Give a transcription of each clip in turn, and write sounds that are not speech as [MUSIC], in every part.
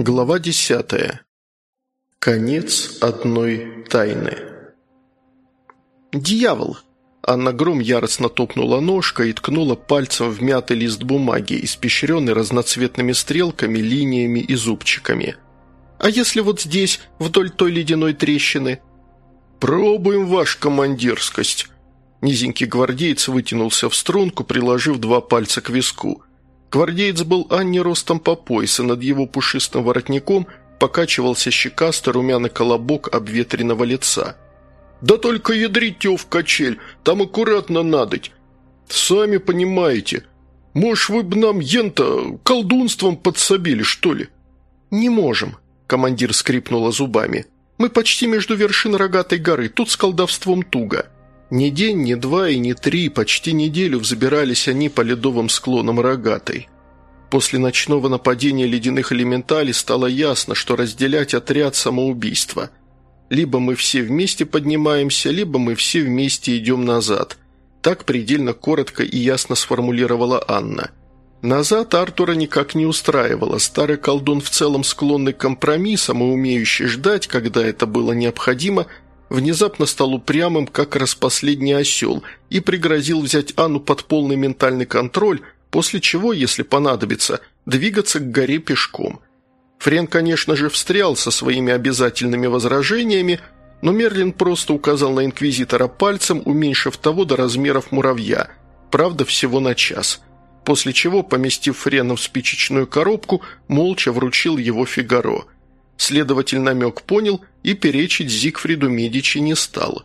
Глава десятая. Конец одной тайны. «Дьявол!» Анна Гром яростно топнула ножкой и ткнула пальцем в мятый лист бумаги, испещренный разноцветными стрелками, линиями и зубчиками. «А если вот здесь, вдоль той ледяной трещины?» «Пробуем, ваша командирскость!» Низенький гвардеец вытянулся в струнку, приложив два пальца к виску – Гвардеец был Анне ростом по пояс, и над его пушистым воротником покачивался щекастый румяный колобок обветренного лица. «Да только ядрите в качель, там аккуратно надоть. Сами понимаете. Может, вы бы нам ента колдунством подсобили, что ли?» «Не можем», — командир скрипнула зубами. «Мы почти между вершин рогатой горы, тут с колдовством туго». Ни день, ни два и ни три, почти неделю взбирались они по ледовым склонам рогатой. После ночного нападения ледяных элементалей стало ясно, что разделять отряд самоубийства. Либо мы все вместе поднимаемся, либо мы все вместе идем назад. Так предельно коротко и ясно сформулировала Анна. Назад Артура никак не устраивало. Старый колдун в целом склонный к компромиссам и умеющий ждать, когда это было необходимо – внезапно стал упрямым, как распоследний осел, и пригрозил взять Анну под полный ментальный контроль, после чего, если понадобится, двигаться к горе пешком. Френ, конечно же, встрял со своими обязательными возражениями, но Мерлин просто указал на инквизитора пальцем, уменьшив того до размеров муравья, правда, всего на час, после чего, поместив Френа в спичечную коробку, молча вручил его Фигаро – Следователь намек понял и перечить Зигфриду Медичи не стал.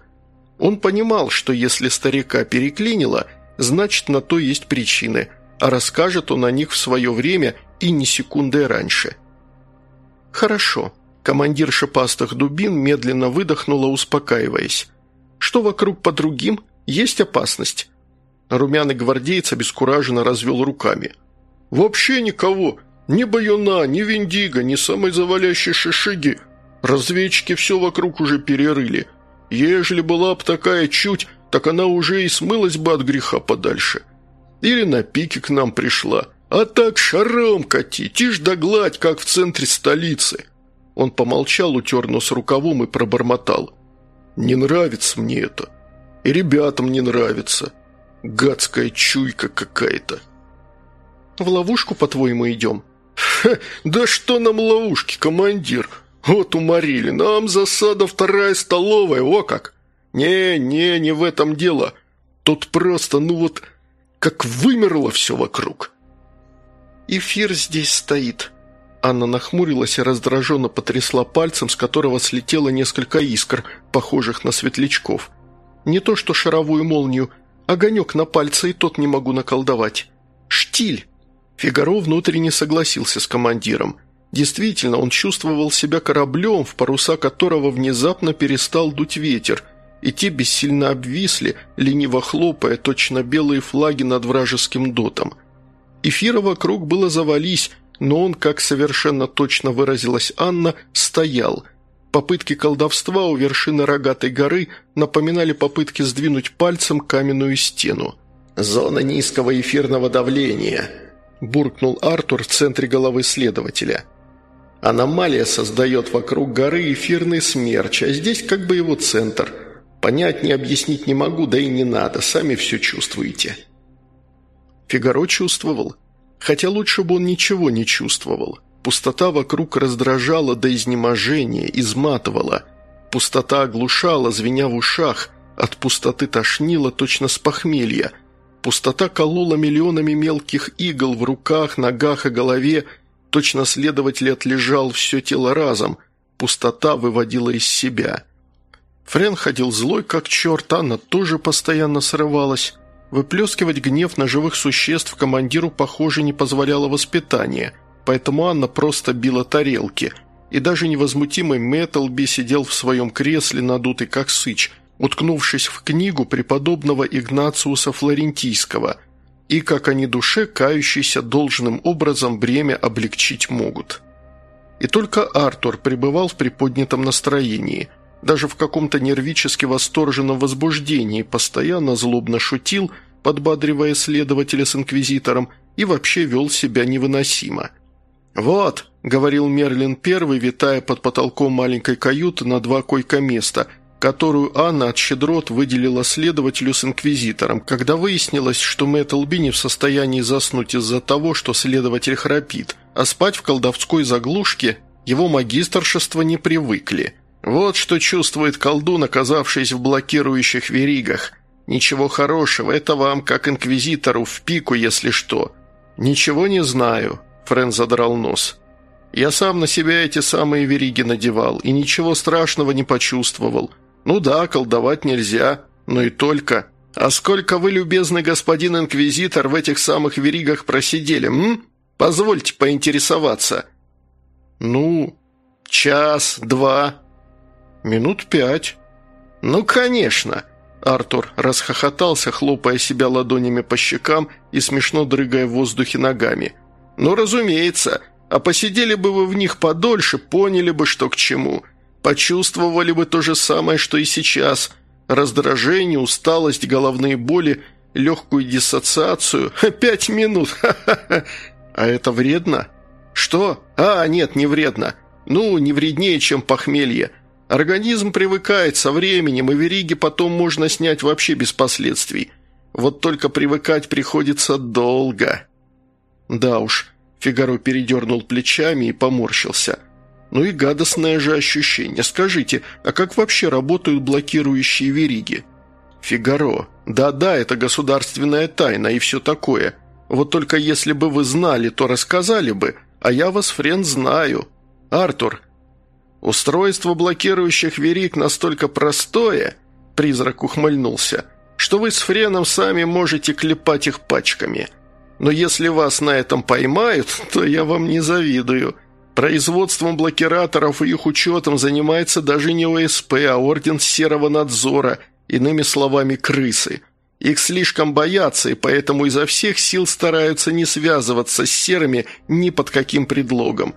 Он понимал, что если старика переклинило, значит на то есть причины, а расскажет он о них в свое время и не секунды раньше. «Хорошо», – командир шипастых дубин медленно выдохнула, успокаиваясь. «Что вокруг по другим? Есть опасность?» Румяный гвардеец обескураженно развел руками. «Вообще никого. Ни Баюна, ни Виндиго, ни самой завалящей шишиги. Разведчики все вокруг уже перерыли. Ежели была б такая чуть, так она уже и смылась бы от греха подальше. Или на пике к нам пришла. А так шаром кати, тишь да гладь, как в центре столицы». Он помолчал, утер нос рукавом и пробормотал. «Не нравится мне это. И ребятам не нравится. Гадская чуйка какая-то». «В ловушку, по-твоему, идем?» «Ха, [LAUGHS] да что нам ловушки, командир? Вот уморили, нам засада вторая столовая, о как! Не, не, не в этом дело. Тут просто, ну вот, как вымерло все вокруг». «Эфир здесь стоит». Анна нахмурилась и раздраженно потрясла пальцем, с которого слетело несколько искр, похожих на светлячков. «Не то что шаровую молнию, огонек на пальце и тот не могу наколдовать. Штиль!» Фигаро внутренне согласился с командиром. Действительно, он чувствовал себя кораблем, в паруса которого внезапно перестал дуть ветер, и те бессильно обвисли, лениво хлопая точно белые флаги над вражеским дотом. Эфира вокруг было завались, но он, как совершенно точно выразилась Анна, стоял. Попытки колдовства у вершины рогатой горы напоминали попытки сдвинуть пальцем каменную стену. «Зона низкого эфирного давления», буркнул Артур в центре головы следователя. «Аномалия создает вокруг горы эфирный смерч, а здесь как бы его центр. Понять не объяснить не могу, да и не надо, сами все чувствуете». Фигаро чувствовал. Хотя лучше бы он ничего не чувствовал. Пустота вокруг раздражала до изнеможения, изматывала. Пустота оглушала, звеня в ушах. От пустоты тошнило точно с похмелья – Пустота колола миллионами мелких игл в руках, ногах и голове. Точно следователь отлежал все тело разом. Пустота выводила из себя. Френ ходил злой, как черт, Анна тоже постоянно срывалась. Выплескивать гнев на живых существ командиру, похоже, не позволяло воспитание, поэтому Анна просто била тарелки. И даже невозмутимый Мэттлби сидел в своем кресле, надутый как сыч – уткнувшись в книгу преподобного Игнациуса Флорентийского, и, как они душе, кающийся должным образом бремя облегчить могут. И только Артур пребывал в приподнятом настроении, даже в каком-то нервически восторженном возбуждении, постоянно злобно шутил, подбадривая следователя с инквизитором, и вообще вел себя невыносимо. «Вот», — говорил Мерлин первый, витая под потолком маленькой каюты на два койко-места, которую Анна от щедрот выделила следователю с инквизитором, когда выяснилось, что Мэттлби не в состоянии заснуть из-за того, что следователь храпит, а спать в колдовской заглушке его магистршество не привыкли. Вот что чувствует колдун, оказавшись в блокирующих веригах. Ничего хорошего, это вам, как инквизитору, в пику, если что. Ничего не знаю, Френ задрал нос. Я сам на себя эти самые вериги надевал и ничего страшного не почувствовал. Ну да, колдовать нельзя, но и только. А сколько вы, любезный господин инквизитор, в этих самых веригах просидели, м? Позвольте поинтересоваться». «Ну, час, два, минут пять». «Ну, конечно!» Артур расхохотался, хлопая себя ладонями по щекам и смешно дрыгая в воздухе ногами. «Ну, разумеется. А посидели бы вы в них подольше, поняли бы, что к чему. Почувствовали бы то же самое, что и сейчас. Раздражение, усталость, головные боли, легкую диссоциацию. [LAUGHS] Пять минут! [LAUGHS] А это вредно? Что? А, нет, не вредно. Ну, не вреднее, чем похмелье. Организм привыкает со временем, и вериги потом можно снять вообще без последствий. Вот только привыкать приходится долго. Да уж, Фигаро передернул плечами и поморщился. Ну и гадостное же ощущение. Скажите, а как вообще работают блокирующие вериги? Фигаро. Да-да, это государственная тайна и все такое. Вот только если бы вы знали, то рассказали бы, а я вас, френ, знаю. Артур, устройство блокирующих вериг настолько простое, призрак ухмыльнулся, что вы с френом сами можете клепать их пачками. Но если вас на этом поймают, то я вам не завидую. Производством блокираторов и их учетом занимается даже не ОСП, а Орден Серого Надзора, иными словами, крысы – их слишком боятся, и поэтому изо всех сил стараются не связываться с серыми ни под каким предлогом.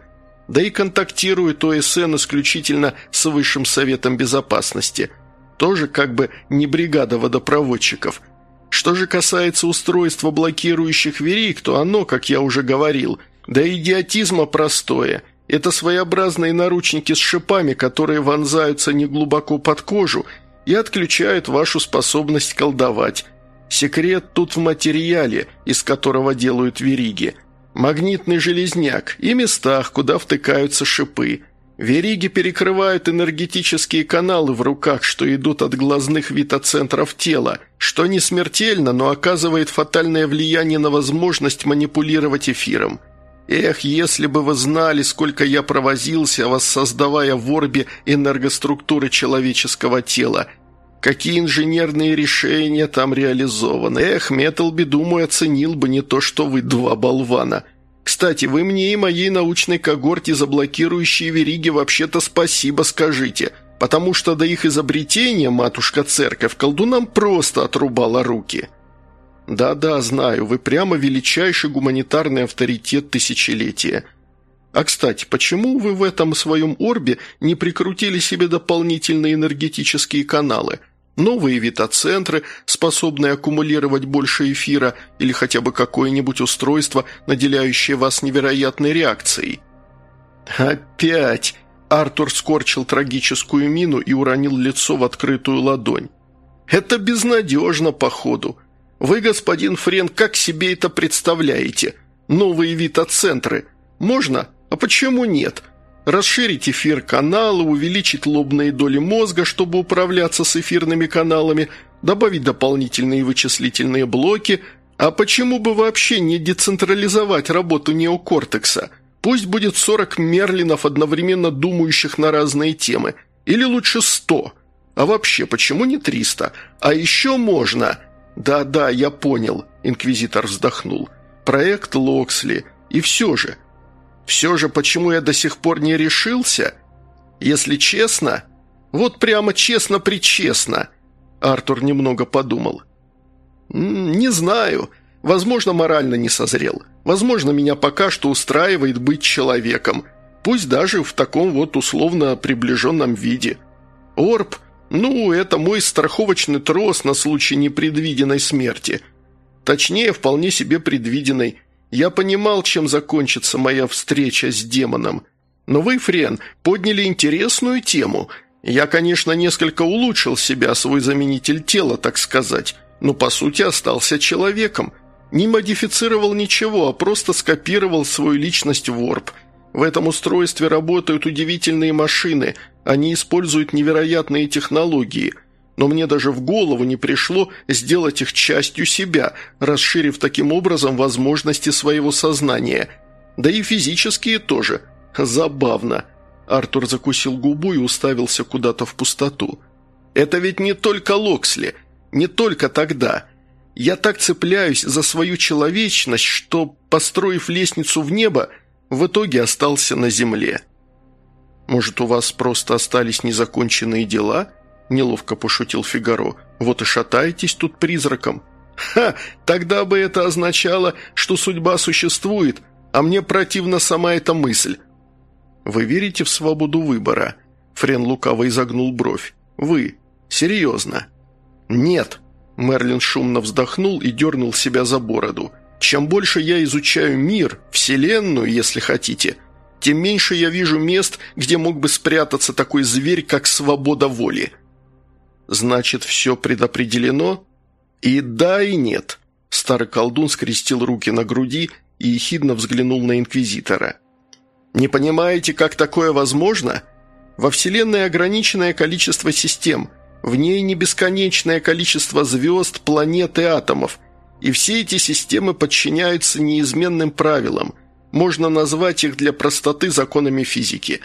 Да и контактирует ОСН исключительно с Высшим Советом Безопасности. Тоже как бы не бригада водопроводчиков. Что же касается устройства блокирующих верик, то оно, как я уже говорил, да идиотизма простое. Это своеобразные наручники с шипами, которые вонзаются неглубоко под кожу и отключают вашу способность колдовать. Секрет тут в материале, из которого делают вериги. Магнитный железняк и местах, куда втыкаются шипы. Вериги перекрывают энергетические каналы в руках, что идут от глазных витоцентров тела, что не смертельно, но оказывает фатальное влияние на возможность манипулировать эфиром. Эх, если бы вы знали, сколько я провозился, воссоздавая в орбе энергоструктуры человеческого тела – Какие инженерные решения там реализованы. Эх, Металби, думаю, оценил бы не то, что вы два болвана. Кстати, вы мне и моей научной когорте заблокирующие вериги вообще-то спасибо скажите, потому что до их изобретения матушка-церковь колдунам просто отрубала руки». «Да-да, знаю, вы прямо величайший гуманитарный авторитет тысячелетия. А, кстати, почему вы в этом своем орбе не прикрутили себе дополнительные энергетические каналы?» новые витоцентры, способные аккумулировать больше эфира или хотя бы какое-нибудь устройство, наделяющее вас невероятной реакцией. «Опять!» Артур скорчил трагическую мину и уронил лицо в открытую ладонь. «Это безнадежно, походу. Вы, господин Френ, как себе это представляете? Новые витоцентры. Можно? А почему нет?» расширить эфир канала, увеличить лобные доли мозга, чтобы управляться с эфирными каналами, добавить дополнительные вычислительные блоки, а почему бы вообще не децентрализовать работу неокортекса? Пусть будет 40 мерлинов, одновременно думающих на разные темы, или лучше 100. А вообще, почему не 300? А еще можно... «Да-да, я понял», – инквизитор вздохнул. «Проект Локсли. И все же, все же, почему я до сих пор не решился? Если честно, вот прямо честно-причестно, Артур немного подумал. «Не знаю. Возможно, морально не созрел. Возможно, меня пока что устраивает быть человеком, пусть даже в таком вот условно приближенном виде. Орб, ну, это мой страховочный трос на случай непредвиденной смерти. Точнее, вполне себе предвиденной. Я понимал, чем закончится моя встреча с демоном. Но вы, Френ, подняли интересную тему. Я, конечно, несколько улучшил себя, свой заменитель тела, так сказать, но по сути остался человеком. Не модифицировал ничего, а просто скопировал свою личность в Warp. В этом устройстве работают удивительные машины, они используют невероятные технологии – но мне даже в голову не пришло сделать их частью себя, расширив таким образом возможности своего сознания. Да и физические тоже. Забавно. Артур закусил губу и уставился куда-то в пустоту. «Это ведь не только Локсли, не только тогда. Я так цепляюсь за свою человечность, что, построив лестницу в небо, в итоге остался на земле». «Может, у вас просто остались незаконченные дела?» – неловко пошутил Фигаро. «Вот и шатаетесь тут призраком». «Ха! Тогда бы это означало, что судьба существует, а мне противна сама эта мысль». «Вы верите в свободу выбора?» Френ лукаво изогнул бровь. «Вы? Серьезно?» «Нет». Мерлин шумно вздохнул и дернул себя за бороду. «Чем больше я изучаю мир, вселенную, если хотите, тем меньше я вижу мест, где мог бы спрятаться такой зверь, как свобода воли». «Значит, все предопределено?» «И да, и нет». Старый колдун скрестил руки на груди и ехидно взглянул на Инквизитора. «Не понимаете, как такое возможно? Во Вселенной ограниченное количество систем, в ней не бесконечное количество звезд, планет и атомов, и все эти системы подчиняются неизменным правилам. Можно назвать их для простоты законами физики.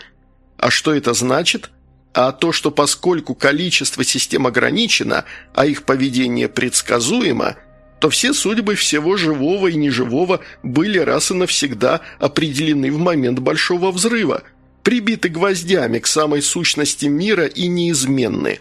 А что это значит?» а то, что поскольку количество систем ограничено, а их поведение предсказуемо, то все судьбы всего живого и неживого были раз и навсегда определены в момент Большого Взрыва, прибиты гвоздями к самой сущности мира и неизменны.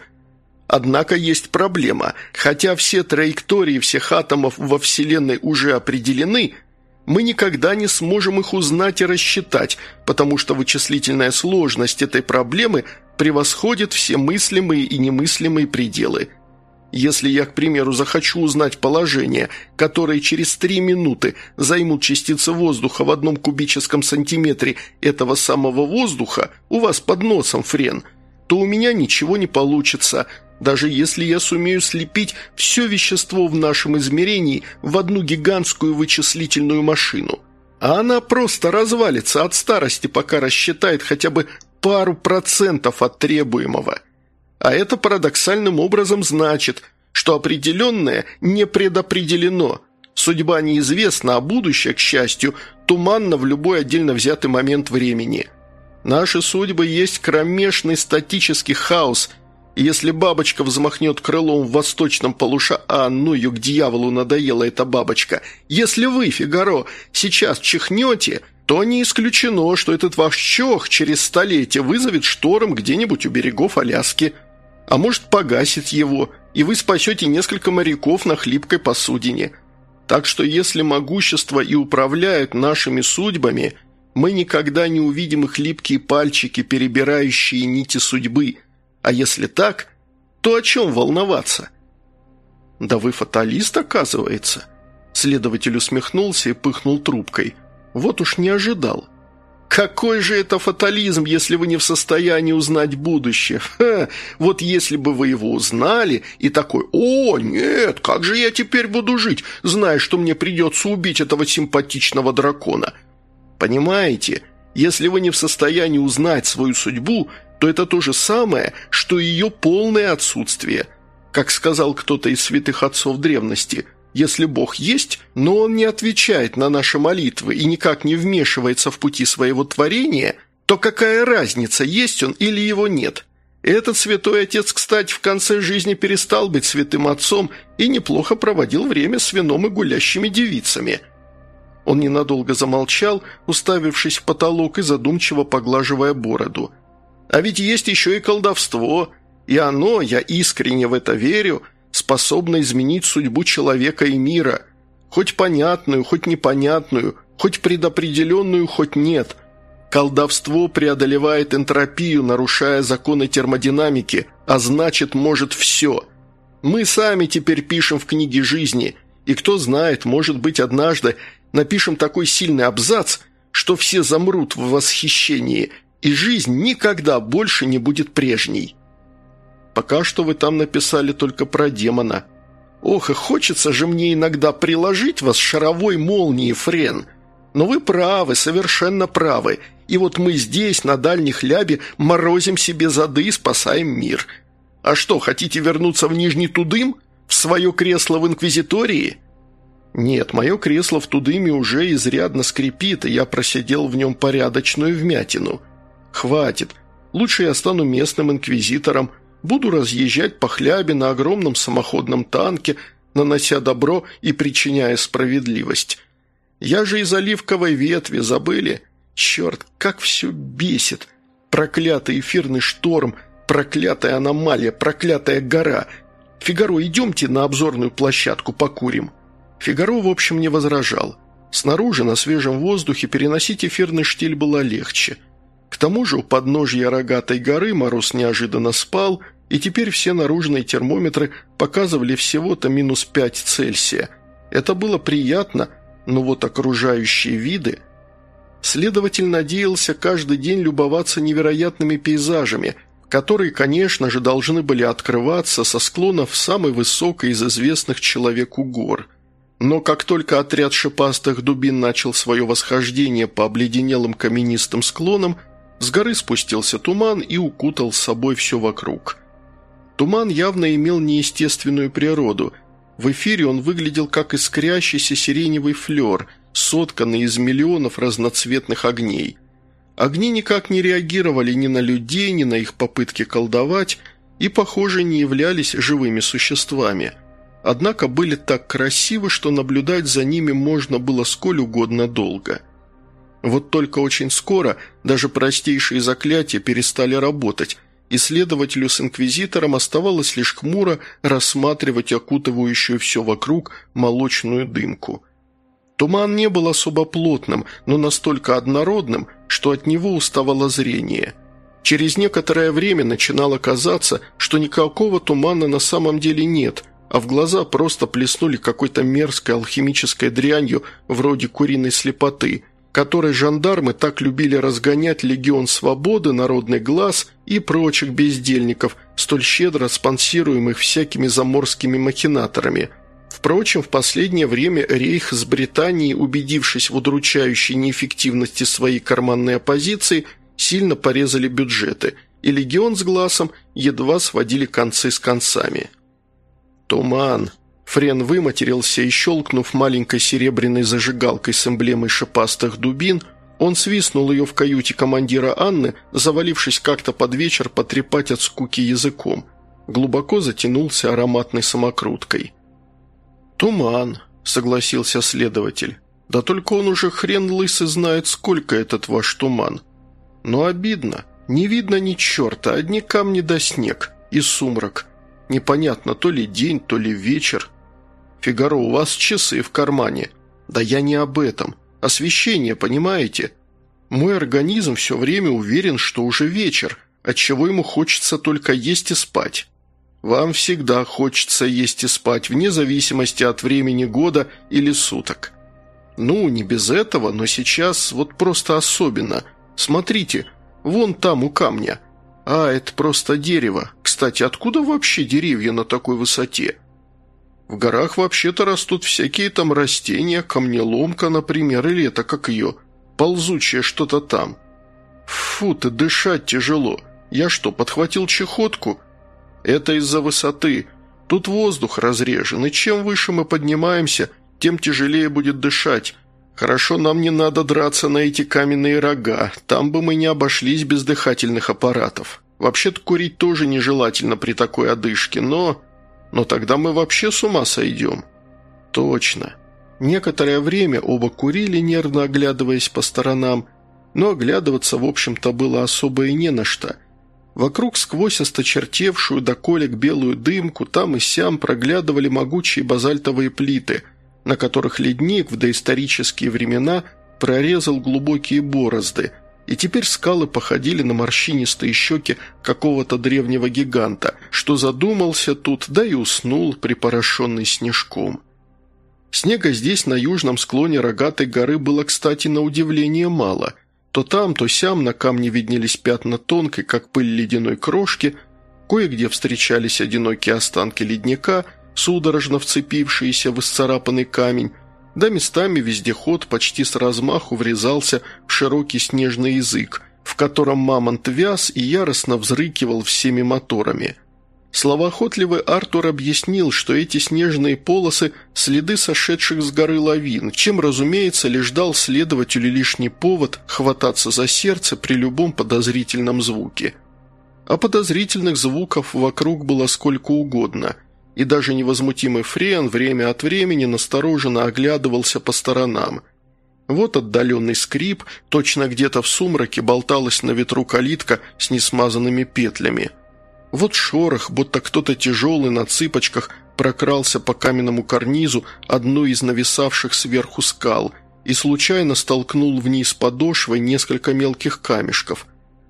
Однако есть проблема. Хотя все траектории всех атомов во Вселенной уже определены – мы никогда не сможем их узнать и рассчитать, потому что вычислительная сложность этой проблемы превосходит все мыслимые и немыслимые пределы. Если я, к примеру, захочу узнать положение, которое через три минуты займут частицы воздуха в одном кубическом сантиметре этого самого воздуха у вас под носом, Френ, то у меня ничего не получится – даже если я сумею слепить все вещество в нашем измерении в одну гигантскую вычислительную машину. А она просто развалится от старости, пока рассчитает хотя бы пару процентов от требуемого. А это парадоксальным образом значит, что определенное не предопределено. Судьба неизвестна, а будущее, к счастью, туманно в любой отдельно взятый момент времени. Наши судьбы есть кромешный статический хаос – если бабочка взмахнет крылом в восточном полуша... А, ну ее к дьяволу надоела эта бабочка. Если вы, Фигаро, сейчас чихнете, то не исключено, что этот ваш чох через столетие вызовет шторм где-нибудь у берегов Аляски. А может, погасит его, и вы спасете несколько моряков на хлипкой посудине. Так что если могущество и управляют нашими судьбами, мы никогда не увидим их липкие пальчики, перебирающие нити судьбы – а если так, то о чем волноваться? Да вы фаталист, оказывается. Следователь усмехнулся и пыхнул трубкой. Вот уж не ожидал. Какой же это фатализм, если вы не в состоянии узнать будущее? Ха, вот если бы вы его узнали и такой «О, нет, как же я теперь буду жить, зная, что мне придется убить этого симпатичного дракона?» Понимаете, если вы не в состоянии узнать свою судьбу, то это то же самое, что ее полное отсутствие. Как сказал кто-то из святых отцов древности, если Бог есть, но Он не отвечает на наши молитвы и никак не вмешивается в пути своего творения, то какая разница, есть Он или его нет? Этот святой отец, кстати, в конце жизни перестал быть святым отцом и неплохо проводил время с вином и гулящими девицами. Он ненадолго замолчал, уставившись в потолок и задумчиво поглаживая бороду – а ведь есть еще и колдовство, и оно, я искренне в это верю, способно изменить судьбу человека и мира, хоть понятную, хоть непонятную, хоть предопределенную, хоть нет. Колдовство преодолевает энтропию, нарушая законы термодинамики, а значит, может все. Мы сами теперь пишем в книге жизни, и кто знает, может быть, однажды напишем такой сильный абзац, что все замрут в восхищении, и жизнь никогда больше не будет прежней. Пока что вы там написали только про демона. Ох, и хочется же мне иногда приложить вас шаровой молнией, Френ. Но вы правы, совершенно правы. И вот мы здесь, на дальних лябе, морозим себе зады и спасаем мир. А что, хотите вернуться в Нижний Тудым? В свое кресло в Инквизитории?» «Нет, мое кресло в Тудыме уже изрядно скрипит, и я просидел в нем порядочную вмятину. Хватит. Лучше я стану местным инквизитором, буду разъезжать по хлябе на огромном самоходном танке, нанося добро и причиняя справедливость. Я же из оливковой ветви, забыли? Черт, как все бесит! Проклятый эфирный шторм, проклятая аномалия, проклятая гора. Фигаро, идемте на обзорную площадку покурим». Фигаро, в общем, не возражал. Снаружи, на свежем воздухе, переносить эфирный штиль было легче. К тому же у подножья рогатой горы мороз неожиданно спал, и теперь все наружные термометры показывали всего-то минус 5 Цельсия. Это было приятно, но вот окружающие виды... Следователь надеялся каждый день любоваться невероятными пейзажами, которые, конечно же, должны были открываться со склонов самой высокой из известных человеку гор – но как только отряд шипастых дубин начал свое восхождение по обледенелым каменистым склонам, с горы спустился туман и укутал с собой все вокруг. Туман явно имел неестественную природу. В эфире он выглядел как искрящийся сиреневый флер, сотканный из миллионов разноцветных огней. Огни никак не реагировали ни на людей, ни на их попытки колдовать и, похоже, не являлись живыми существами – однако были так красивы, что наблюдать за ними можно было сколь угодно долго. Вот только очень скоро даже простейшие заклятия перестали работать, и следователю с инквизитором оставалось лишь хмуро рассматривать окутывающую все вокруг молочную дымку. Туман не был особо плотным, но настолько однородным, что от него уставало зрение. Через некоторое время начинало казаться, что никакого тумана на самом деле нет – а в глаза просто плеснули какой-то мерзкой алхимической дрянью вроде куриной слепоты, которой жандармы так любили разгонять легион свободы, народный глаз и прочих бездельников, столь щедро спонсируемых всякими заморскими махинаторами. Впрочем, в последнее время Рейх с Британией, убедившись в удручающей неэффективности своей карманной оппозиции, сильно порезали бюджеты, и легион с глазом едва сводили концы с концами. «Туман!» Френ выматерился и, щелкнув маленькой серебряной зажигалкой с эмблемой шипастых дубин, он свистнул ее в каюте командира Анны, завалившись как-то под вечер потрепать от скуки языком. Глубоко затянулся ароматной самокруткой. «Туман», — согласился следователь. «Да только он уже хрен лысый знает, сколько этот ваш туман. Но обидно. Не видно ни черта, одни камни да снег и сумрак. Непонятно, то ли день, то ли вечер. «Фигаро, у вас часы в кармане». «Да я не об этом. Освещение, понимаете? Мой организм все время уверен, что уже вечер, отчего ему хочется только есть и спать. Вам всегда хочется есть и спать, вне зависимости от времени года или суток. Ну, не без этого, но сейчас вот просто особенно. Смотрите, вон там у камня. А, это просто дерево. Кстати, откуда вообще деревья на такой высоте? В горах вообще-то растут всякие там растения, камнеломка, например, или это как ее, ползучее что-то там. Фу, ты дышать тяжело. Я что, подхватил чехотку? Это из-за высоты. Тут воздух разрежен, и чем выше мы поднимаемся, тем тяжелее будет дышать. Хорошо, нам не надо драться на эти каменные рога, там бы мы не обошлись без дыхательных аппаратов. Вообще-то курить тоже нежелательно при такой одышке, но... Но тогда мы вообще с ума сойдем». «Точно». Некоторое время оба курили, нервно оглядываясь по сторонам, но оглядываться, в общем-то, было особо и не на что. Вокруг сквозь осточертевшую до колик белую дымку там и сям проглядывали могучие базальтовые плиты, на которых ледник в доисторические времена прорезал глубокие борозды – и теперь скалы походили на морщинистые щеки какого-то древнего гиганта, что задумался тут, да и уснул, припорошенный снежком. Снега здесь, на южном склоне рогатой горы, было, кстати, на удивление мало. То там, то сям на камне виднелись пятна тонкой, как пыль ледяной крошки, кое-где встречались одинокие останки ледника, судорожно вцепившиеся в исцарапанный камень, да местами вездеход почти с размаху врезался в широкий снежный язык, в котором мамонт вяз и яростно взрыкивал всеми моторами. Словоохотливый Артур объяснил, что эти снежные полосы – следы сошедших с горы лавин, чем, разумеется, лишь дал следователю лишний повод хвататься за сердце при любом подозрительном звуке. А подозрительных звуков вокруг было сколько угодно – и даже невозмутимый Френ время от времени настороженно оглядывался по сторонам. Вот отдаленный скрип, точно где-то в сумраке болталась на ветру калитка с несмазанными петлями. Вот шорох, будто кто-то тяжелый на цыпочках прокрался по каменному карнизу одной из нависавших сверху скал и случайно столкнул вниз подошвой несколько мелких камешков.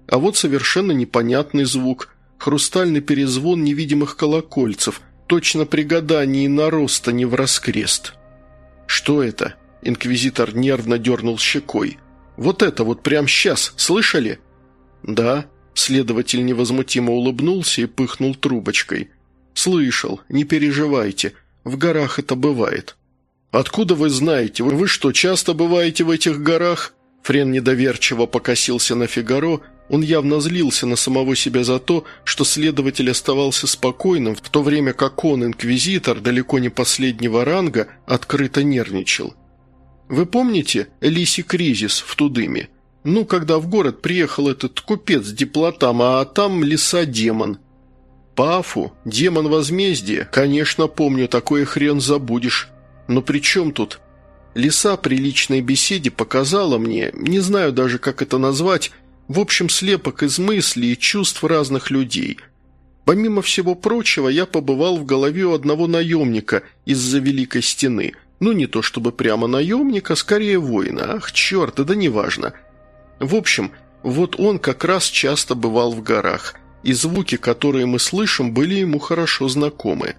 А вот совершенно непонятный звук – хрустальный перезвон невидимых колокольцев – точно при гадании на рост, а не в раскрест. «Что это?» – инквизитор нервно дернул щекой. «Вот это вот прямо сейчас, слышали?» «Да», – следователь невозмутимо улыбнулся и пыхнул трубочкой. «Слышал, не переживайте, в горах это бывает». «Откуда вы знаете? Вы что, часто бываете в этих горах?» Френ недоверчиво покосился на Фигаро, он явно злился на самого себя за то, что следователь оставался спокойным, в то время как он, инквизитор, далеко не последнего ранга, открыто нервничал. «Вы помните Лиси кризис в Тудыме? Ну, когда в город приехал этот купец Диплотам, а там лиса-демон». «Пафу, демон возмездия, конечно, помню, такое хрен забудешь. Но при чем тут?» Лиса при личной беседе показала мне, не знаю даже, как это назвать, в общем, слепок из мыслей и чувств разных людей. Помимо всего прочего, я побывал в голове у одного наемника из-за Великой Стены. Ну, не то чтобы прямо наемника, скорее воина. Ах, черт, да неважно. В общем, вот он как раз часто бывал в горах, и звуки, которые мы слышим, были ему хорошо знакомы.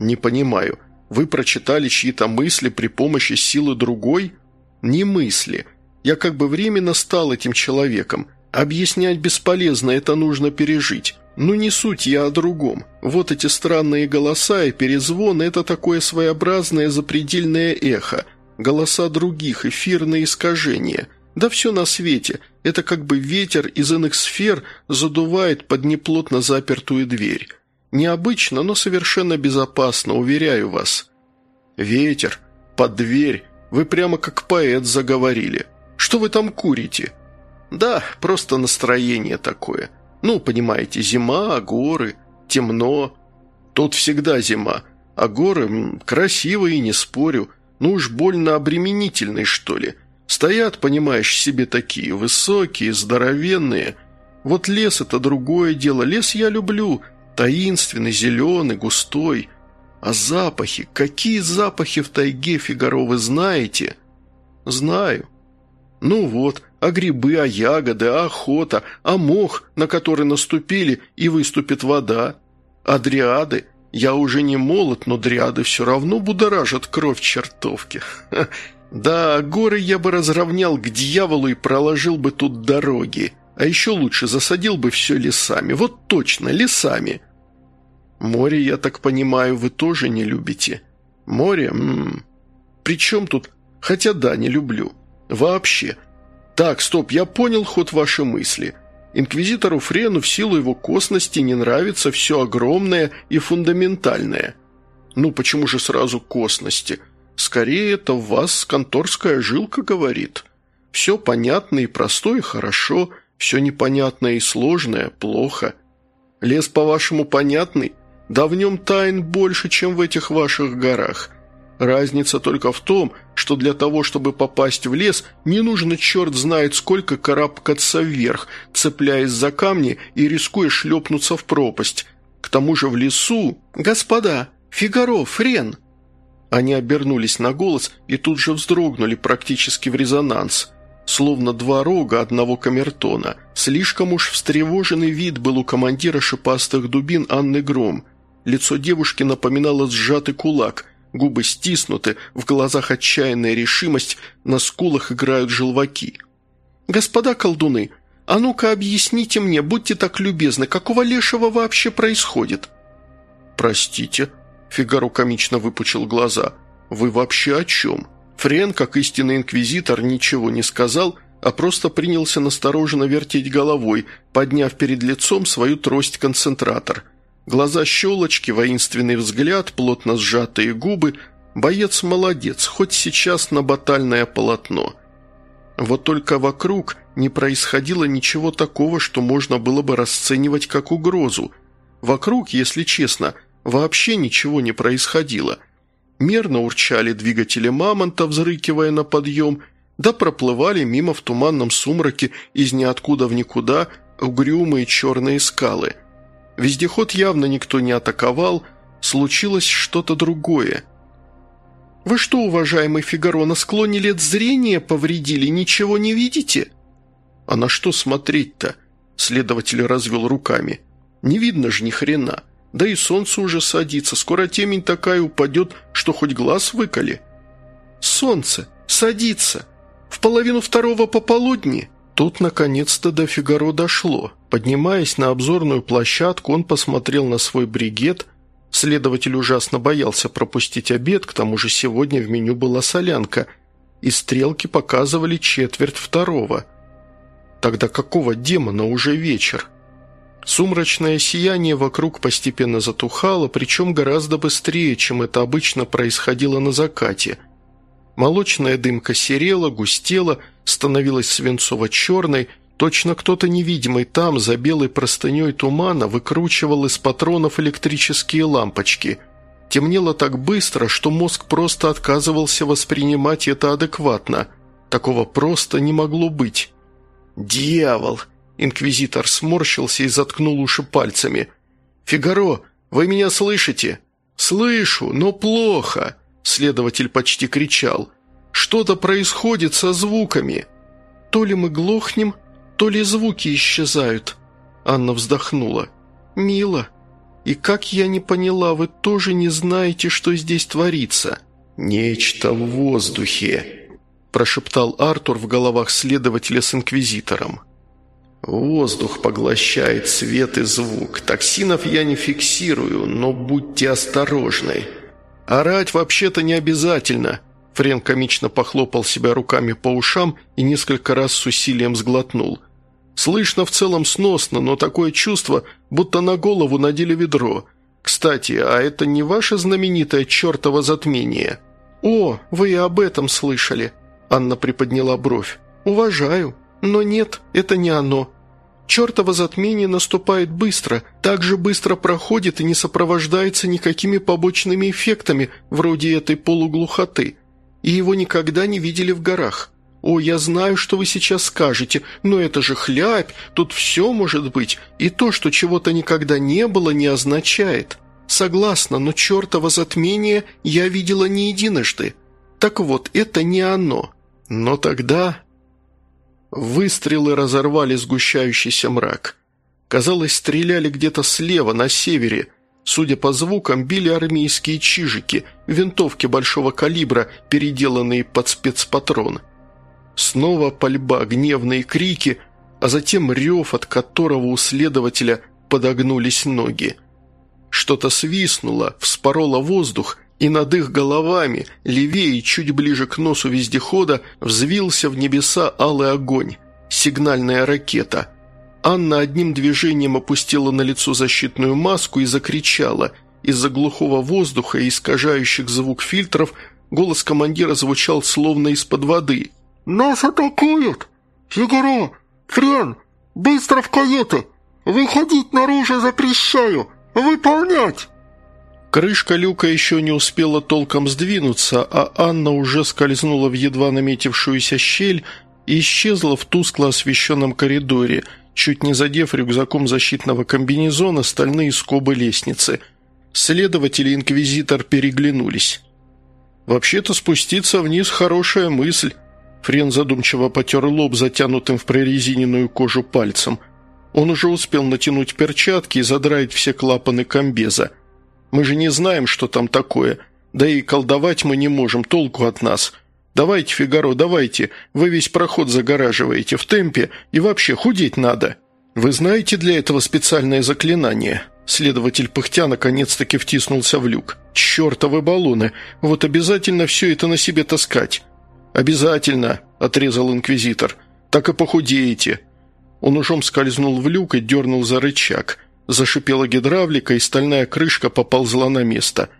«Не понимаю, вы прочитали чьи-то мысли при помощи силы другой?» «Не мысли. Я как бы временно стал этим человеком. Объяснять бесполезно, это нужно пережить. Ну не суть я о другом. Вот эти странные голоса и перезвоны – это такое своеобразное запредельное эхо. Голоса других, эфирные искажения. Да все на свете. Это как бы ветер из иных сфер задувает под неплотно запертую дверь. Необычно, но совершенно безопасно, уверяю вас. Ветер, под дверь. Вы прямо как поэт заговорили. Что вы там курите?» «Да, просто настроение такое. Ну, понимаете, зима, горы, темно. Тут всегда зима, а горы красивые, не спорю. Ну уж больно обременительные, что ли. Стоят, понимаешь, себе такие, высокие, здоровенные. Вот лес – это другое дело. Лес я люблю, таинственный, зеленый, густой. А запахи, какие запахи в тайге, Фигаро, вы знаете?» «Знаю. Ну вот, а грибы, а ягоды, а охота, а мох, на который наступили, и выступит вода. А дриады? Я уже не молод, но дриады все равно будоражат кровь чертовки. [LAUGHS] Да, горы я бы разровнял к дьяволу и проложил бы тут дороги. А еще лучше засадил бы все лесами. Вот точно, лесами. Море, я так понимаю, вы тоже не любите? Море? М -м. При чем тут? Хотя да, не люблю. Вообще. Так, стоп, я понял ход вашей мысли. Инквизитору Френу в силу его косности не нравится все огромное и фундаментальное. Ну, почему же сразу косности? Скорее, это в вас конторская жилка говорит. Все понятное и простое – хорошо, все непонятное и сложное – плохо. Лес, по-вашему, понятный? Да в нем тайн больше, чем в этих ваших горах – Разница только в том, что для того, чтобы попасть в лес, не нужно черт знает сколько карабкаться вверх, цепляясь за камни и рискуя шлепнуться в пропасть. К тому же в лесу... «Господа! Фигаро! Френ!» Они обернулись на голос и тут же вздрогнули практически в резонанс. Словно два рога одного камертона. Слишком уж встревоженный вид был у командира шипастых дубин Анны Гром. Лицо девушки напоминало сжатый кулак – губы стиснуты, в глазах отчаянная решимость, на скулах играют желваки. «Господа колдуны, а ну-ка объясните мне, будьте так любезны, какого лешего вообще происходит?» «Простите», — Фигаро комично выпучил глаза, — «вы вообще о чем?» Френ, как истинный инквизитор, ничего не сказал, а просто принялся настороженно вертеть головой, подняв перед лицом свою трость-концентратор. Глаза щелочки, воинственный взгляд, плотно сжатые губы. Боец молодец, хоть сейчас на батальное полотно. Вот только вокруг не происходило ничего такого, что можно было бы расценивать как угрозу. Вокруг, если честно, вообще ничего не происходило. Мерно урчали двигатели мамонта, взрыкивая на подъем, да проплывали мимо в туманном сумраке из ниоткуда в никуда угрюмые черные скалы. Вездеход явно никто не атаковал, случилось что-то другое. «Вы что, уважаемый Фигаро, на склоне лет зрения повредили, ничего не видите?» «А на что смотреть-то?» – следователь развел руками. «Не видно же ни хрена. Да и солнце уже садится, скоро темень такая упадет, что хоть глаз выколи». «Солнце! Садится! В половину второго пополудни!» Тут, наконец-то, до Фигаро дошло. Поднимаясь на обзорную площадку, он посмотрел на свой бригет. Следователь ужасно боялся пропустить обед, к тому же сегодня в меню была солянка, и стрелки показывали четверть второго. Тогда какого демона уже вечер? Сумрачное сияние вокруг постепенно затухало, причем гораздо быстрее, чем это обычно происходило на закате. Молочная дымка серела, густела, становилась свинцово-черной, точно кто-то невидимый там, за белой простыней тумана, выкручивал из патронов электрические лампочки. Темнело так быстро, что мозг просто отказывался воспринимать это адекватно. Такого просто не могло быть. «Дьявол!» Инквизитор сморщился и заткнул уши пальцами. «Фигаро, вы меня слышите?» «Слышу, но плохо!» Следователь почти кричал. «Что-то происходит со звуками!» «То ли мы глохнем, то ли звуки исчезают!» Анна вздохнула. «Мило. И как я не поняла, вы тоже не знаете, что здесь творится?» «Нечто в воздухе», – прошептал Артур в головах следователя с инквизитором. Воздух поглощает свет и звук. Токсинов я не фиксирую, но будьте осторожны. Орать вообще-то не обязательно. Френ комично похлопал себя руками по ушам и несколько раз с усилием сглотнул. Слышно в целом сносно, но такое чувство, будто на голову надели ведро. Кстати, а это не ваше знаменитое чертово затмение? «О, вы и об этом слышали!» Анна приподняла бровь. «Уважаю. Но нет, это не оно. Чертово затмение наступает быстро, так же быстро проходит и не сопровождается никакими побочными эффектами, вроде этой полуглухоты. И его никогда не видели в горах. «О, я знаю, что вы сейчас скажете, но это же хлябь, тут все может быть, и то, что чего-то никогда не было, не означает». «Согласна, но чертово затмение я видела не единожды. Так вот, это не оно. Но тогда Выстрелы разорвали сгущающийся мрак. Казалось, стреляли где-то слева, на севере. Судя по звукам, били армейские чижики, винтовки большого калибра, переделанные под спецпатрон. Снова пальба, гневные крики, а затем рев, от которого у следователя подогнулись ноги. Что-то свистнуло, вспороло воздух, и над их головами, левее, чуть ближе к носу вездехода, взвился в небеса алый огонь. Сигнальная ракета. Анна одним движением опустила на лицо защитную маску и закричала. Из-за глухого воздуха и искажающих звук фильтров голос командира звучал словно из-под воды. «Нас атакуют! Фигаро! Френ! Быстро в каюты! Выходить наружу запрещаю! Выполнять!» Крышка люка еще не успела толком сдвинуться, а Анна уже скользнула в едва наметившуюся щель и исчезла в тускло освещенном коридоре, чуть не задев рюкзаком защитного комбинезона стальные скобы лестницы. Следователи и инквизитор переглянулись. «Вообще-то спуститься вниз – хорошая мысль», Френ задумчиво потер лоб, затянутым в прорезиненную кожу пальцем. Он уже успел натянуть перчатки и задраить все клапаны комбеза – мы же не знаем, что там такое. Да и колдовать мы не можем, толку от нас. Давайте, Фигаро, давайте, вы весь проход загораживаете в темпе, и вообще худеть надо. Вы знаете для этого специальное заклинание?» Следователь пыхтя наконец-таки втиснулся в люк. «Чертовы баллоны! Вот обязательно все это на себе таскать!» «Обязательно!» – отрезал инквизитор. «Так и похудеете!» Он ужом скользнул в люк и дернул за рычаг. Зашипела гидравлика, и стальная крышка поползла на место.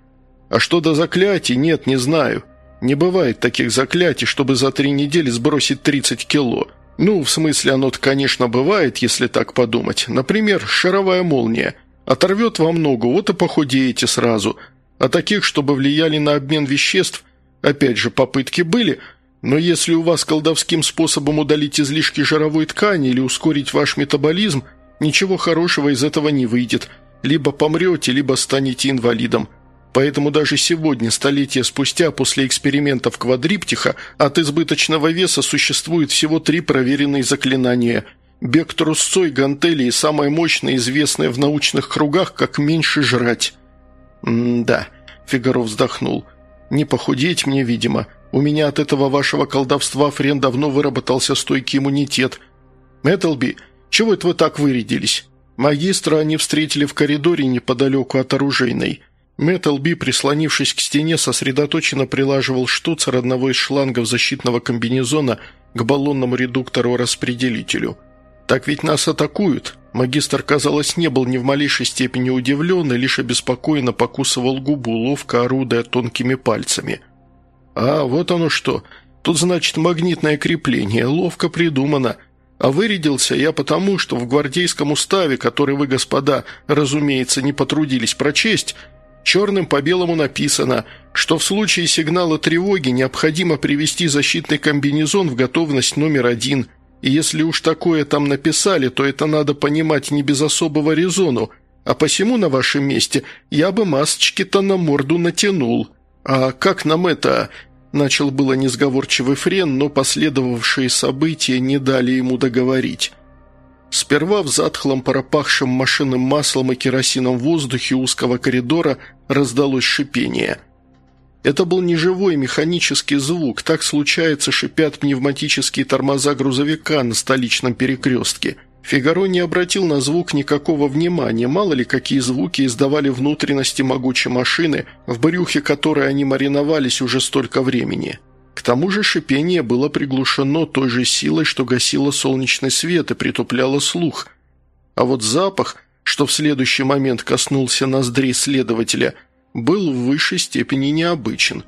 «А что до заклятий? Нет, не знаю. Не бывает таких заклятий, чтобы за три недели сбросить 30 кило. Ну, в смысле, оно-то, конечно, бывает, если так подумать. Например, шаровая молния. Оторвет вам ногу, вот и похудеете сразу. А таких, чтобы влияли на обмен веществ, опять же, попытки были, но если у вас колдовским способом удалить излишки жировой ткани или ускорить ваш метаболизм, ничего хорошего из этого не выйдет. Либо помрете, либо станете инвалидом. Поэтому даже сегодня, столетия спустя, после экспериментов квадриптиха, от избыточного веса существует всего три проверенные заклинания – Бег трусцой, гантели и самое мощное, известное в научных кругах, как меньше жрать. «М-да», — Фигаро вздохнул. «Не похудеть мне, видимо. У меня от этого вашего колдовства, Френ, давно выработался стойкий иммунитет. Мэттлби, чего это вы так вырядились?» Магистра они встретили в коридоре неподалеку от оружейной. Мэттлби, прислонившись к стене, сосредоточенно прилаживал штуцер одного из шлангов защитного комбинезона к баллонному редуктору-распределителю – «Так ведь нас атакуют!» Магистр, казалось, не был ни в малейшей степени удивлен и лишь обеспокоенно покусывал губу, ловко орудая тонкими пальцами. «А, вот оно что! Тут, значит, магнитное крепление, ловко придумано. А вырядился я потому, что в гвардейском уставе, который вы, господа, разумеется, не потрудились прочесть, черным по белому написано, что в случае сигнала тревоги необходимо привести защитный комбинезон в готовность номер один – и если уж такое там написали, то это надо понимать не без особого резону, а посему на вашем месте я бы масочки-то на морду натянул. А как нам это...» Начал было несговорчивый Френ, но последовавшие события не дали ему договорить. Сперва в затхлом пропахшем машинным маслом и керосином воздухе узкого коридора раздалось шипение – это был не живой механический звук, так случается шипят пневматические тормоза грузовика на столичном перекрестке. Фигаро не обратил на звук никакого внимания, мало ли какие звуки издавали внутренности могучей машины, в брюхе которой они мариновались уже столько времени. К тому же шипение было приглушено той же силой, что гасило солнечный свет и притупляло слух. А вот запах, что в следующий момент коснулся ноздрей следователя – был в высшей степени необычен.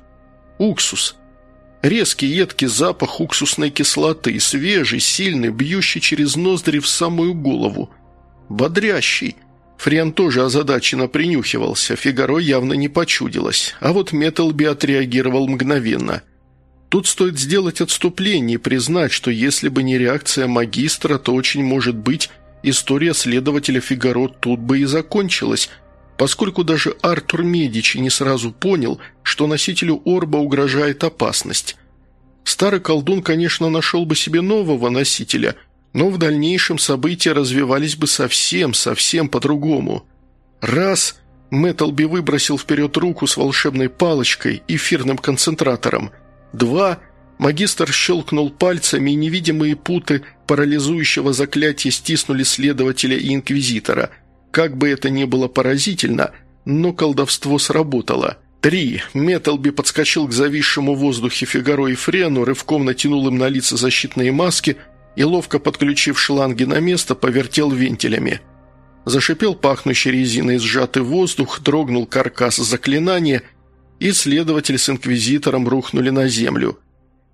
Уксус. Резкий едкий запах уксусной кислоты, свежий, сильный, бьющий через ноздри в самую голову. Бодрящий. Фриан тоже озадаченно принюхивался, Фигаро явно не почудилось, а вот Металби отреагировал мгновенно. Тут стоит сделать отступление и признать, что если бы не реакция магистра, то очень может быть история следователя Фигаро тут бы и закончилась – поскольку даже Артур Медичи не сразу понял, что носителю орба угрожает опасность. Старый колдун, конечно, нашел бы себе нового носителя, но в дальнейшем события развивались бы совсем, совсем по-другому. Раз – Мэттлби выбросил вперед руку с волшебной палочкой, эфирным концентратором. Два – магистр щелкнул пальцами, и невидимые путы парализующего заклятия стиснули следователя и инквизитора – как бы это ни было поразительно, но колдовство сработало. Три. Металби подскочил к зависшему в воздухе Фигаро и Френу, рывком натянул им на лица защитные маски и, ловко подключив шланги на место, повертел вентилями. Зашипел пахнущий резиной сжатый воздух, дрогнул каркас заклинания, и следователь с инквизитором рухнули на землю.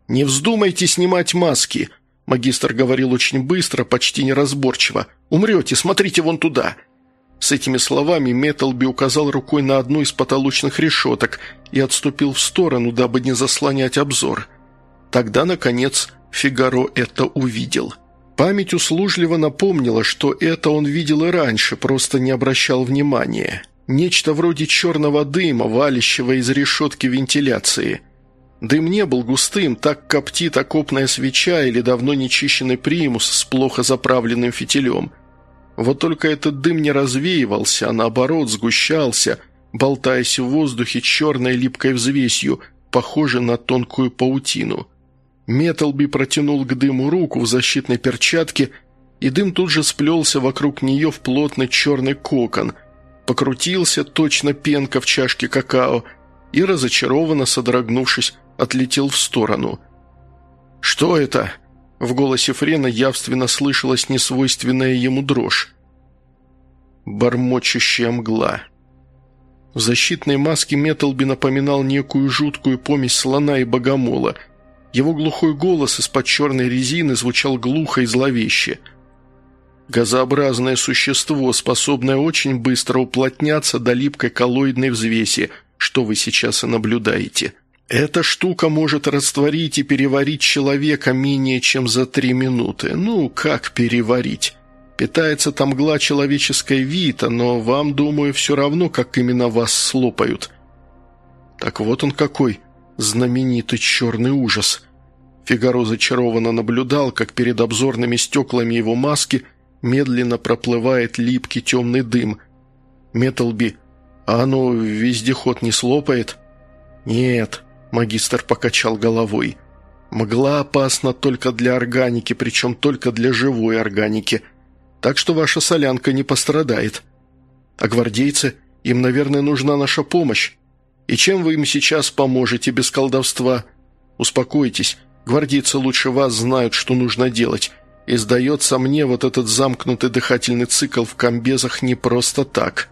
«Не вздумайте снимать маски!» Магистр говорил очень быстро, почти неразборчиво. «Умрете, смотрите вон туда!» С этими словами Металби указал рукой на одну из потолочных решеток и отступил в сторону, дабы не заслонять обзор. Тогда, наконец, Фигаро это увидел. Память услужливо напомнила, что это он видел и раньше, просто не обращал внимания. Нечто вроде черного дыма, валящего из решетки вентиляции. Дым не был густым, так коптит окопная свеча или давно нечищенный примус с плохо заправленным фитилем – вот только этот дым не развеивался, а наоборот сгущался, болтаясь в воздухе черной липкой взвесью, похожей на тонкую паутину. Металби протянул к дыму руку в защитной перчатке, и дым тут же сплелся вокруг нее в плотный черный кокон, покрутился, точно пенка в чашке какао, и, разочарованно содрогнувшись, отлетел в сторону. «Что это?» В голосе Френа явственно слышалась несвойственная ему дрожь. Бормочущая мгла. В защитной маске Металби напоминал некую жуткую помесь слона и богомола. Его глухой голос из-под черной резины звучал глухо и зловеще. Газообразное существо, способное очень быстро уплотняться до липкой коллоидной взвеси, что вы сейчас и наблюдаете – эта штука может растворить и переварить человека менее чем за три минуты. Ну, как переварить? Питается там мгла человеческой вита, но вам, думаю, все равно, как именно вас слопают. Так вот он какой, знаменитый черный ужас. Фигаро зачарованно наблюдал, как перед обзорными стеклами его маски медленно проплывает липкий темный дым. Металби, а оно вездеход не слопает? Нет, Магистр покачал головой. «Мгла опасна только для органики, причем только для живой органики. Так что ваша солянка не пострадает. А гвардейцы, им, наверное, нужна наша помощь. И чем вы им сейчас поможете без колдовства? Успокойтесь, гвардейцы лучше вас знают, что нужно делать. И сдается мне вот этот замкнутый дыхательный цикл в комбезах не просто так.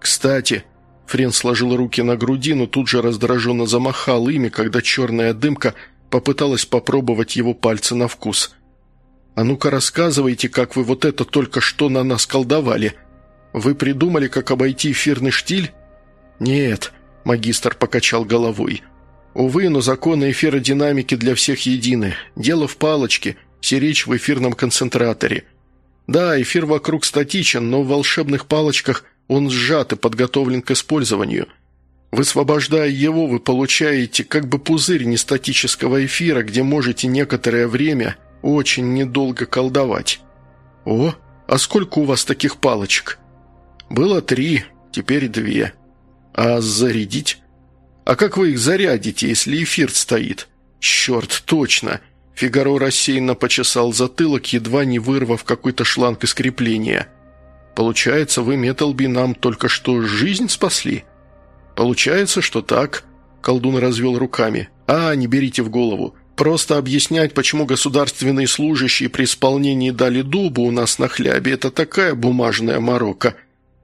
Кстати, Френ сложил руки на груди, но тут же раздраженно замахал ими, когда черная дымка попыталась попробовать его пальцы на вкус. «А ну-ка рассказывайте, как вы вот это только что на нас колдовали. Вы придумали, как обойти эфирный штиль?» «Нет», — магистр покачал головой. «Увы, но законы эфиродинамики для всех едины. Дело в палочке, сиречь в эфирном концентраторе. Да, эфир вокруг статичен, но в волшебных палочках он сжат и подготовлен к использованию. Высвобождая его, вы получаете как бы пузырь нестатического эфира, где можете некоторое время очень недолго колдовать. О, а сколько у вас таких палочек? Было три, теперь две. А зарядить? А как вы их зарядите, если эфир стоит? Черт, точно. Фигаро рассеянно почесал затылок, едва не вырвав какой-то шланг из крепления – Получается, вы, Металби, нам только что жизнь спасли? Получается, что так. Колдун развел руками. А, не берите в голову. Просто объяснять, почему государственные служащие при исполнении дали дубу у нас на хлябе, это такая бумажная морока.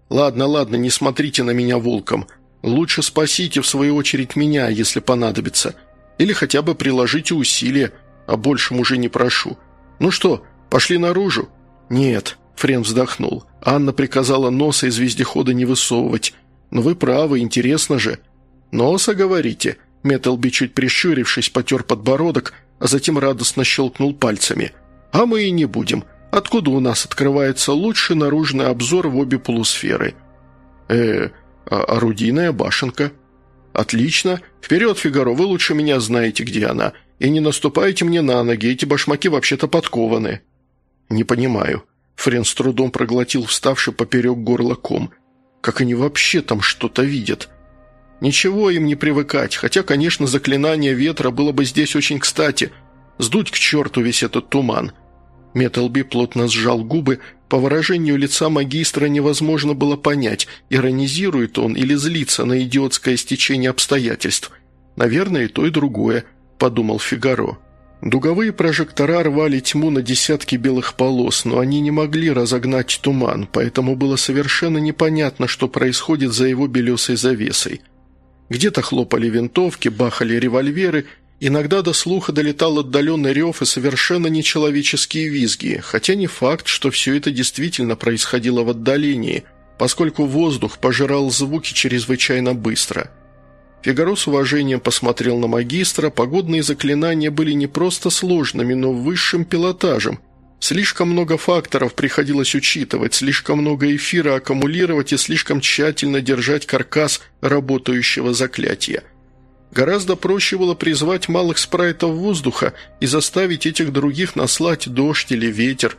Ладно, ладно, не смотрите на меня волком. Лучше спасите, в свою очередь, меня, если понадобится. Или хотя бы приложите усилия, а большем уже не прошу. Ну что, пошли наружу? Нет, Френ вздохнул. Анна приказала носа из вездехода не высовывать. Но вы правы, интересно же. Носа, говорите? Металби, чуть прищурившись, потер подбородок, а затем радостно щелкнул пальцами. А мы и не будем. Откуда у нас открывается лучший наружный обзор в обе полусферы? Э, а орудийная башенка. Отлично. Вперед, Фигаро, вы лучше меня знаете, где она. И не наступайте мне на ноги, эти башмаки вообще-то подкованы. Не понимаю. Френ с трудом проглотил вставший поперек горла ком. Как они вообще там что-то видят? Ничего им не привыкать, хотя, конечно, заклинание ветра было бы здесь очень кстати. Сдуть к черту весь этот туман. Металби плотно сжал губы, по выражению лица магистра невозможно было понять, иронизирует он или злится на идиотское стечение обстоятельств. «Наверное, и то, и другое», – подумал Фигаро. Дуговые прожектора рвали тьму на десятки белых полос, но они не могли разогнать туман, поэтому было совершенно непонятно, что происходит за его белесой завесой. Где-то хлопали винтовки, бахали револьверы, иногда до слуха долетал отдаленный рев и совершенно нечеловеческие визги, хотя не факт, что все это действительно происходило в отдалении, поскольку воздух пожирал звуки чрезвычайно быстро – Фигаро с уважением посмотрел на магистра, погодные заклинания были не просто сложными, но высшим пилотажем. Слишком много факторов приходилось учитывать, слишком много эфира аккумулировать и слишком тщательно держать каркас работающего заклятия. Гораздо проще было призвать малых спрайтов воздуха и заставить этих других наслать дождь или ветер.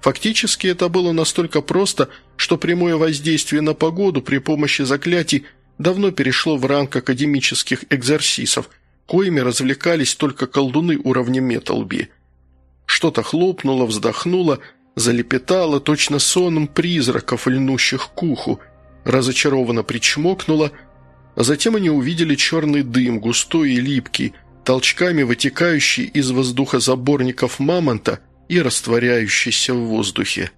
Фактически это было настолько просто, что прямое воздействие на погоду при помощи заклятий давно перешло в ранг академических экзорсисов, коими развлекались только колдуны уровня Металби. Что-то хлопнуло, вздохнуло, залепетало точно соном призраков, льнущих к уху, разочарованно причмокнуло, а затем они увидели черный дым, густой и липкий, толчками вытекающий из воздухозаборников мамонта и растворяющийся в воздухе.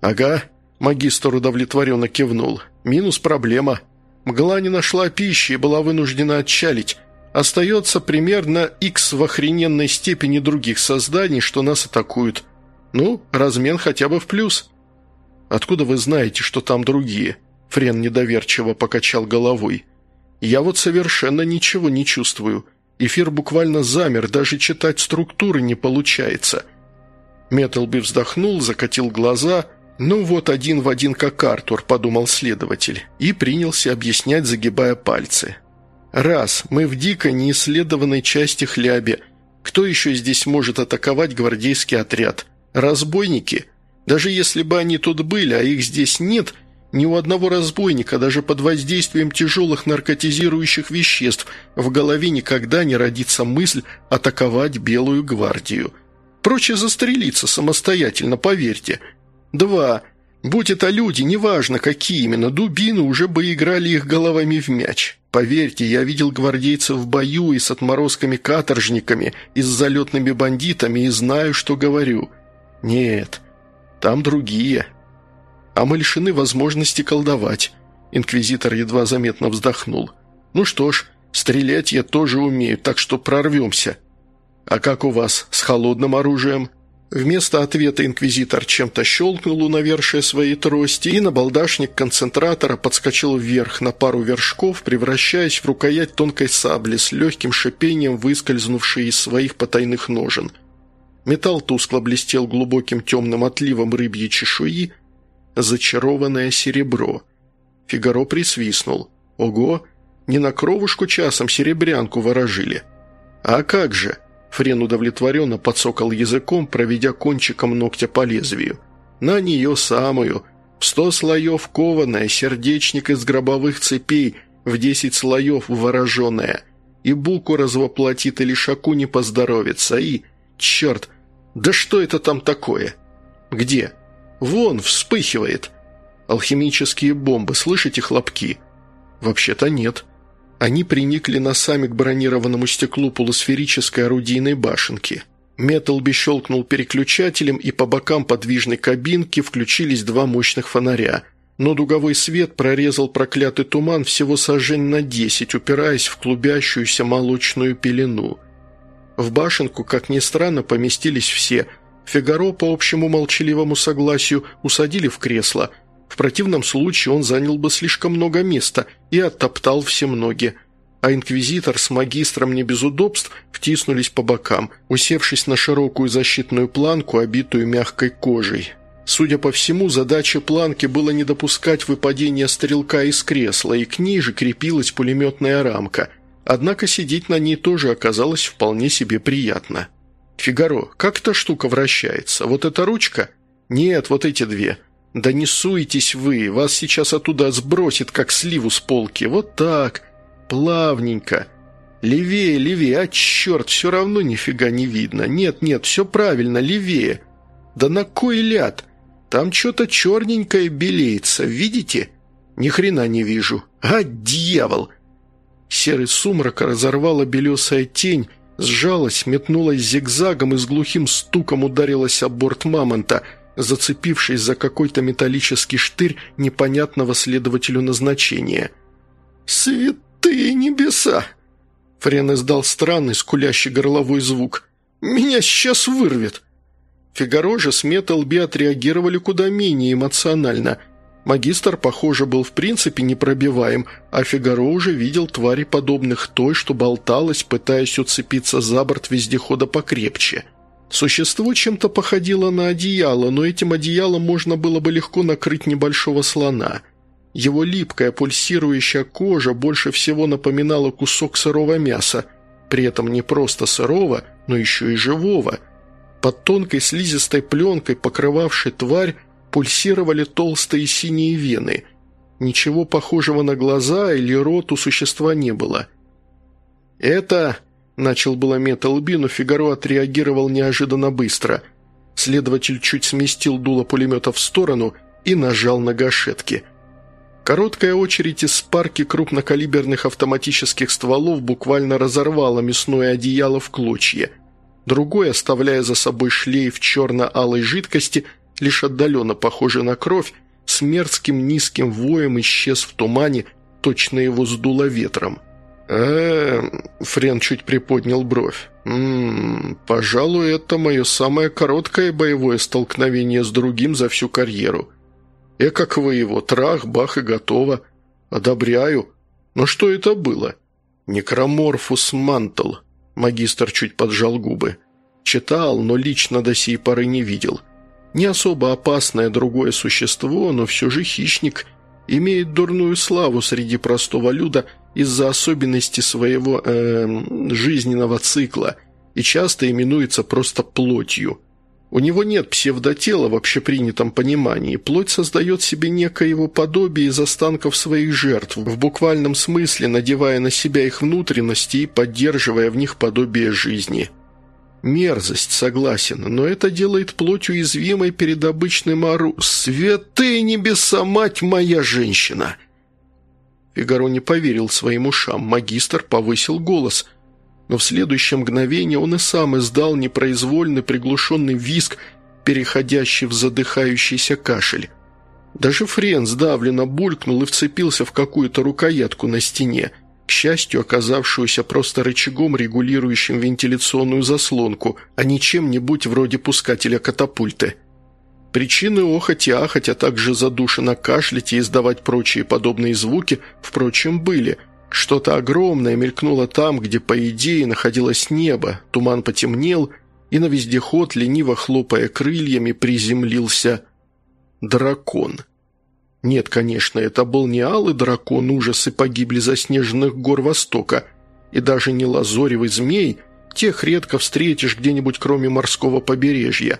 «Ага», – магистр удовлетворенно кивнул, – «минус проблема. Мгла не нашла пищи и была вынуждена отчалить. Остается примерно X в охрененной степени других созданий, что нас атакуют. Ну, размен хотя бы в плюс». «Откуда вы знаете, что там другие?» Френ недоверчиво покачал головой. «Я вот совершенно ничего не чувствую. Эфир буквально замер, даже читать структуры не получается». Металби вздохнул, закатил глаза. «Ну вот один в один как Артур», – подумал следователь, и принялся объяснять, загибая пальцы. «Раз, мы в дикой неисследованной части хляби. Кто еще здесь может атаковать гвардейский отряд? Разбойники? Даже если бы они тут были, а их здесь нет – ни у одного разбойника, даже под воздействием тяжелых наркотизирующих веществ, в голове никогда не родится мысль атаковать Белую гвардию. Проще застрелиться самостоятельно, поверьте. Два. Будь это люди, неважно какие именно, дубины уже бы играли их головами в мяч. Поверьте, я видел гвардейцев в бою и с отморозками-каторжниками, и с залетными бандитами, и знаю, что говорю. Нет, там другие, а мы лишены возможности колдовать». Инквизитор едва заметно вздохнул. «Ну что ж, стрелять я тоже умею, так что прорвемся». «А как у вас с холодным оружием?» Вместо ответа инквизитор чем-то щелкнул у навершия своей трости, и набалдашник концентратора подскочил вверх на пару вершков, превращаясь в рукоять тонкой сабли с легким шипением, выскользнувшей из своих потайных ножен. Металл тускло блестел глубоким темным отливом рыбьей чешуи, зачарованное серебро. Фигаро присвистнул. «Ого! Не на кровушку часом серебрянку ворожили!» «А как же!» Френ удовлетворенно подсокал языком, проведя кончиком ногтя по лезвию. «На нее самую! В сто слоев кованая, сердечник из гробовых цепей, в десять слоев вороженая. И буку развоплотит или шаку не поздоровится, и... Черт! Да что это там такое?» «Где?» Вон, вспыхивает. Алхимические бомбы, слышите хлопки? Вообще-то нет. Они приникли носами к бронированному стеклу полусферической орудийной башенки. Металби щелкнул переключателем, и по бокам подвижной кабинки включились два мощных фонаря. Но дуговой свет прорезал проклятый туман всего сожжень на десять, упираясь в клубящуюся молочную пелену. В башенку, как ни странно, поместились все – Фигаро по общему молчаливому согласию усадили в кресло. В противном случае он занял бы слишком много места и оттоптал все ноги. А инквизитор с магистром не без удобств втиснулись по бокам, усевшись на широкую защитную планку, обитую мягкой кожей. Судя по всему, задача планки было не допускать выпадения стрелка из кресла, и к ней же крепилась пулеметная рамка. Однако сидеть на ней тоже оказалось вполне себе приятно. «Фигаро, как эта штука вращается? Вот эта ручка?» «Нет, вот эти две». «Да не суетесь вы, вас сейчас оттуда сбросит, как сливу с полки. Вот так, плавненько. Левее, левее, а черт, все равно нифига не видно. Нет, нет, все правильно, левее. Да на кой ляд? Там что-то черненькое белеется, видите? Ни хрена не вижу. А, дьявол!» Серый сумрак разорвала белесая тень, Сжалась, метнулась зигзагом и с глухим стуком ударилась о борт мамонта, зацепившись за какой-то металлический штырь непонятного следователю назначения. «Святые небеса!» Френ издал странный, скулящий горловой звук. «Меня сейчас вырвет!» Фигаро же с Металби отреагировали куда менее эмоционально – Магистр, похоже, был в принципе непробиваем, а Фигаро уже видел твари, подобных той, что болталась, пытаясь уцепиться за борт вездехода покрепче. Существо чем-то походило на одеяло, но этим одеялом можно было бы легко накрыть небольшого слона. Его липкая, пульсирующая кожа больше всего напоминала кусок сырого мяса, при этом не просто сырого, но еще и живого. Под тонкой слизистой пленкой, покрывавшей тварь, пульсировали толстые синие вены. Ничего похожего на глаза или рот у существа не было. «Это...» – начал было Металби, но Фигаро отреагировал неожиданно быстро. Следователь чуть сместил дуло пулемета в сторону и нажал на гашетки. Короткая очередь из парки крупнокалиберных автоматических стволов буквально разорвала мясное одеяло в клочья. Другой, оставляя за собой шлейф черно-алой жидкости, лишь отдаленно похожий на кровь, с мерзким низким воем исчез в тумане, точно его сдуло ветром. Э Френ чуть приподнял бровь. «Ммм, пожалуй, это мое самое короткое боевое столкновение с другим за всю карьеру. Э, как вы его, трах, бах и готово. Одобряю. Но что это было?» «Некроморфус мантл», — магистр чуть поджал губы. «Читал, но лично до сей поры не видел». Не особо опасное другое существо, но все же хищник, имеет дурную славу среди простого люда из-за особенностей своего э, жизненного цикла и часто именуется просто плотью. У него нет псевдотела в общепринятом понимании, плоть создает себе некое его подобие из останков своих жертв, в буквальном смысле надевая на себя их внутренности и поддерживая в них подобие жизни – Мерзость, согласен, но это делает плоть уязвимой перед обычным ору... «Святые небеса, мать моя женщина!» Фигаро не поверил своим ушам, магистр повысил голос, но в следующее мгновение он и сам издал непроизвольный приглушенный визг, переходящий в задыхающийся кашель. Даже Френ сдавленно булькнул и вцепился в какую-то рукоятку на стене – к счастью, оказавшуюся просто рычагом, регулирующим вентиляционную заслонку, а не чем-нибудь вроде пускателя катапульты. Причины охоть и ахать, а также задушенно кашлять и издавать прочие подобные звуки, впрочем, были. Что-то огромное мелькнуло там, где, по идее, находилось небо, туман потемнел, и на вездеход, лениво хлопая крыльями, приземлился дракон. Нет, конечно, это был не алый дракон ужасы погибли заснеженных гор Востока, и даже не лазоревый змей, тех редко встретишь где-нибудь кроме морского побережья,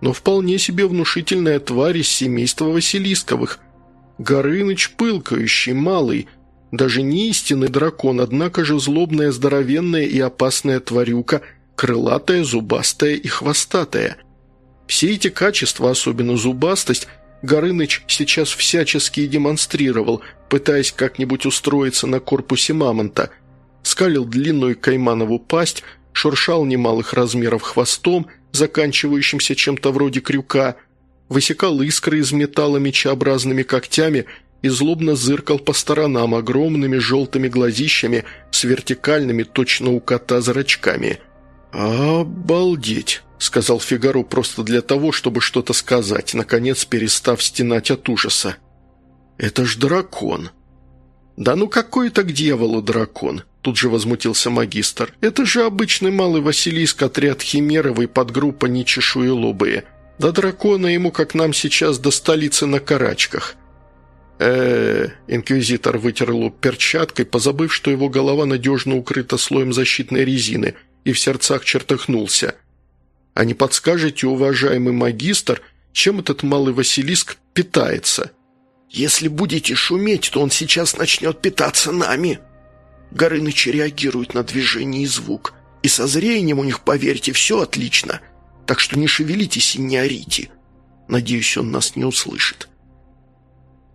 но вполне себе внушительная тварь из семейства Василисковых. Горыныч пылкающий, малый, даже не истинный дракон, однако же злобная, здоровенная и опасная тварюка, крылатая, зубастая и хвостатая. Все эти качества, особенно зубастость – Горыныч сейчас всячески демонстрировал, пытаясь как-нибудь устроиться на корпусе мамонта. Скалил длинную кайманову пасть, шуршал немалых размеров хвостом, заканчивающимся чем-то вроде крюка, высекал искры из металла мечеобразными когтями и злобно зыркал по сторонам огромными желтыми глазищами с вертикальными, точно у кота, зрачками. «Обалдеть!» – сказал Фигаро просто для того, чтобы что-то сказать, наконец перестав стенать от ужаса. «Это ж дракон!» «Да ну какой это к дьяволу дракон?» – тут же возмутился магистр. «Это же обычный малый Василиск, отряд Химеровой подгруппа нечешуелобые. Да дракона ему, как нам сейчас, до столицы на карачках». э инквизитор вытер лоб перчаткой, позабыв, что его голова надежно укрыта слоем защитной резины, и в сердцах чертыхнулся – а не подскажете, уважаемый магистр, чем этот малый Василиск питается? Если будете шуметь, то он сейчас начнет питаться нами. Горыныч реагирует на движение и звук. И со зрением у них, поверьте, все отлично. Так что не шевелитесь и не орите. Надеюсь, он нас не услышит.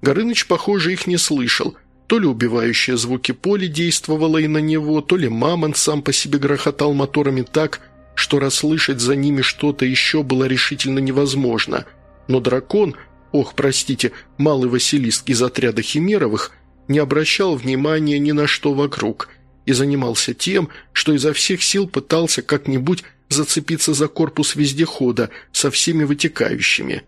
Горыныч, похоже, их не слышал. То ли убивающие звуки поля действовало и на него, то ли мамонт сам по себе грохотал моторами так, что расслышать за ними что-то еще было решительно невозможно. Но дракон, ох, простите, малый Василиск из отряда Химеровых, не обращал внимания ни на что вокруг и занимался тем, что изо всех сил пытался как-нибудь зацепиться за корпус вездехода со всеми вытекающими.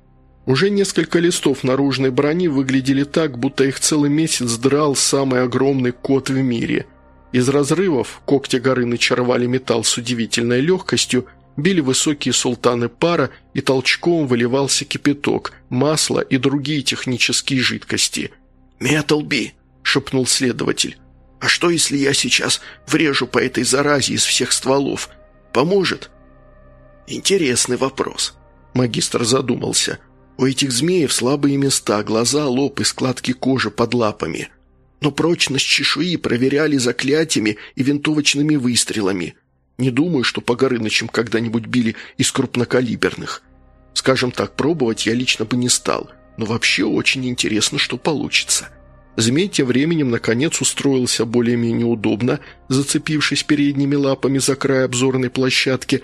Уже несколько листов наружной брони выглядели так, будто их целый месяц драл самый огромный кот в мире – из разрывов когти горы начаровали металл с удивительной легкостью, били высокие султаны пара, и толчком выливался кипяток, масло и другие технические жидкости. «Металби!» – шепнул следователь. «А что, если я сейчас врежу по этой заразе из всех стволов? Поможет?» «Интересный вопрос». Магистр задумался. У этих змеев слабые места, глаза, лоб и складки кожи под лапами. Но прочность чешуи проверяли заклятиями и винтовочными выстрелами. Не думаю, что по Горынычам когда-нибудь били из крупнокалиберных. Скажем так, пробовать я лично бы не стал, но вообще очень интересно, что получится. Змей тем временем наконец устроился более-менее удобно, зацепившись передними лапами за край обзорной площадки,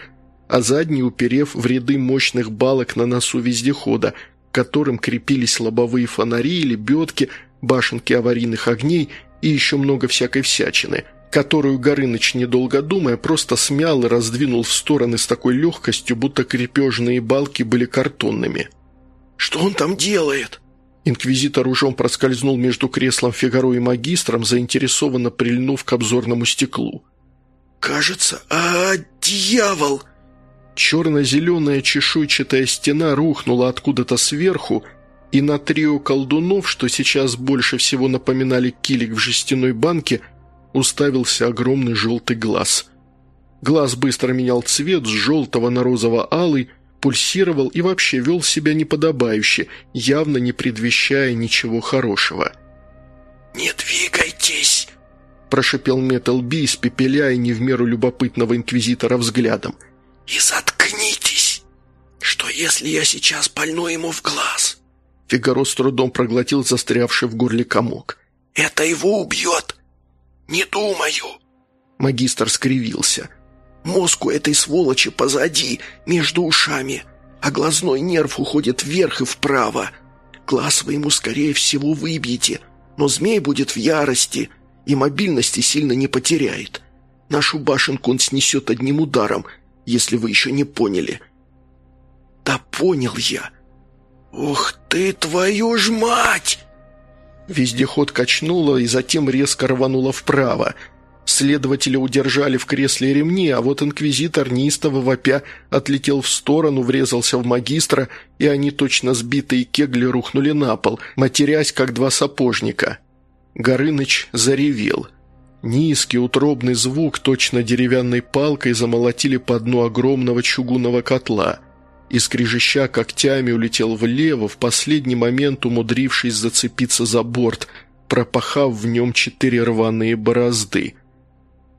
а задний уперев в ряды мощных балок на носу вездехода, к которым крепились лобовые фонари, лебедки, башенки аварийных огней и еще много всякой всячины, которую Горыныч, недолго думая, просто смял и раздвинул в стороны с такой легкостью, будто крепежные балки были картонными. «Что он там делает?» Инквизитор ужом проскользнул между креслом Фигаро и магистром, заинтересованно прильнув к обзорному стеклу. «Кажется, а, дьявол!» Черно-зеленая чешуйчатая стена рухнула откуда-то сверху, и на трио колдунов, что сейчас больше всего напоминали килик в жестяной банке, уставился огромный желтый глаз. Глаз быстро менял цвет с желтого на розово-алый, пульсировал и вообще вел себя неподобающе, явно не предвещая ничего хорошего. «Не двигайтесь!» – прошипел Метал Би, испепеляя не в меру любопытного инквизитора взглядом. «И заткнитесь! Что если я сейчас пальну ему в глаз?» Фигаро с трудом проглотил застрявший в горле комок. «Это его убьет!» «Не думаю!» Магистр скривился – Мозг у этой сволочи позади, между ушами, а глазной нерв уходит вверх и вправо. Глаз вы ему, скорее всего, выбьете, но змей будет в ярости и мобильности сильно не потеряет. Нашу башенку он снесет одним ударом, если вы еще не поняли. Да понял я. Ух ты, твою ж мать! Вездеход качнуло и затем резко рвануло вправо – Следователя удержали в кресле ремни, а вот инквизитор, неистово вопя, отлетел в сторону, врезался в магистра, и они, точно сбитые кегли, рухнули на пол, матерясь, как два сапожника. Горыныч заревел. Низкий утробный звук, точно деревянной палкой, замолотили по дну огромного чугунного котла. И, скрежеща когтями, улетел влево, в последний момент умудрившись зацепиться за борт, пропахав в нем четыре рваные борозды –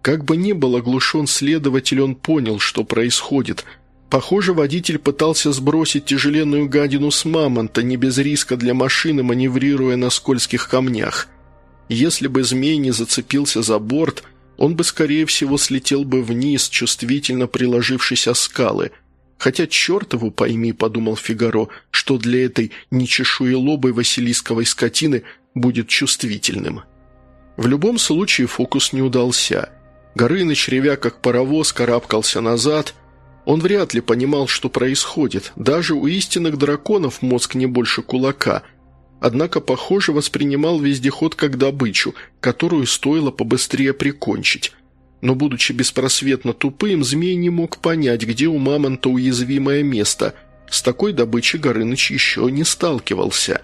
как бы ни был оглушен следователь, он понял, что происходит. Похоже, водитель пытался сбросить тяжеленную гадину с мамонта, не без риска для машины, маневрируя на скользких камнях. Если бы змей не зацепился за борт, он бы, скорее всего, слетел бы вниз, чувствительно приложившись о скалы. Хотя черт его пойми, подумал Фигаро, что для этой нечешуелобой василисковой скотины будет чувствительным. В любом случае фокус не удался – Горыныч, ревя как паровоз, карабкался назад. Он вряд ли понимал, что происходит. Даже у истинных драконов мозг не больше кулака. Однако, похоже, воспринимал вездеход как добычу, которую стоило побыстрее прикончить. Но, будучи беспросветно тупым, змей не мог понять, где у мамонта уязвимое место. С такой добычей Горыныч еще не сталкивался.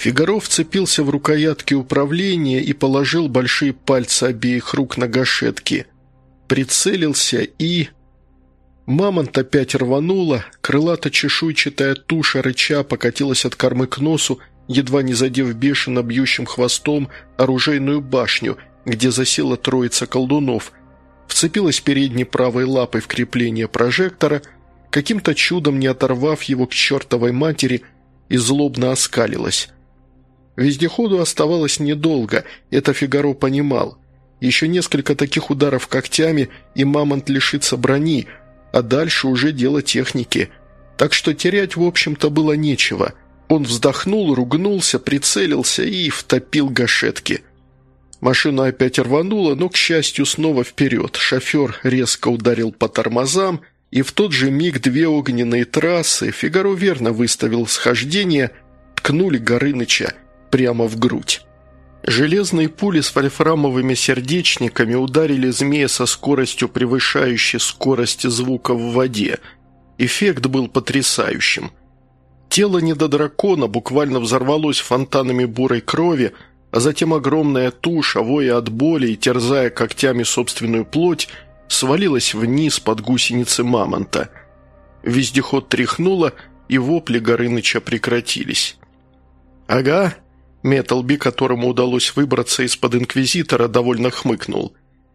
Фигаро вцепился в рукоятки управления и положил большие пальцы обеих рук на гашетки. Прицелился и... Мамонт опять рванула, крылато-чешуйчатая туша рыча покатилась от кормы к носу, едва не задев бешено бьющим хвостом оружейную башню, где засела троица колдунов, вцепилась передней правой лапой в крепление прожектора, каким-то чудом не оторвав его к чертовой матери, и злобно оскалилась. Вездеходу оставалось недолго, это Фигаро понимал. Еще несколько таких ударов когтями, и мамонт лишится брони, а дальше уже дело техники. Так что терять, в общем-то, было нечего. Он вздохнул, ругнулся, прицелился и втопил гашетки. Машина опять рванула, но, к счастью, снова вперед. Шофер резко ударил по тормозам, и в тот же миг две огненные трассы, Фигаро верно выставил схождение, ткнули Горыныча прямо в грудь. Железные пули с вольфрамовыми сердечниками ударили змея со скоростью, превышающей скорость звука в воде. Эффект был потрясающим. Тело недодракона буквально взорвалось фонтанами бурой крови, а затем огромная туша, воя от боли и терзая когтями собственную плоть, свалилась вниз под гусеницы мамонта. Вездеход тряхнуло, и вопли Горыныча прекратились. «Ага», Металби, которому удалось выбраться из-под Инквизитора, довольно хмыкнул.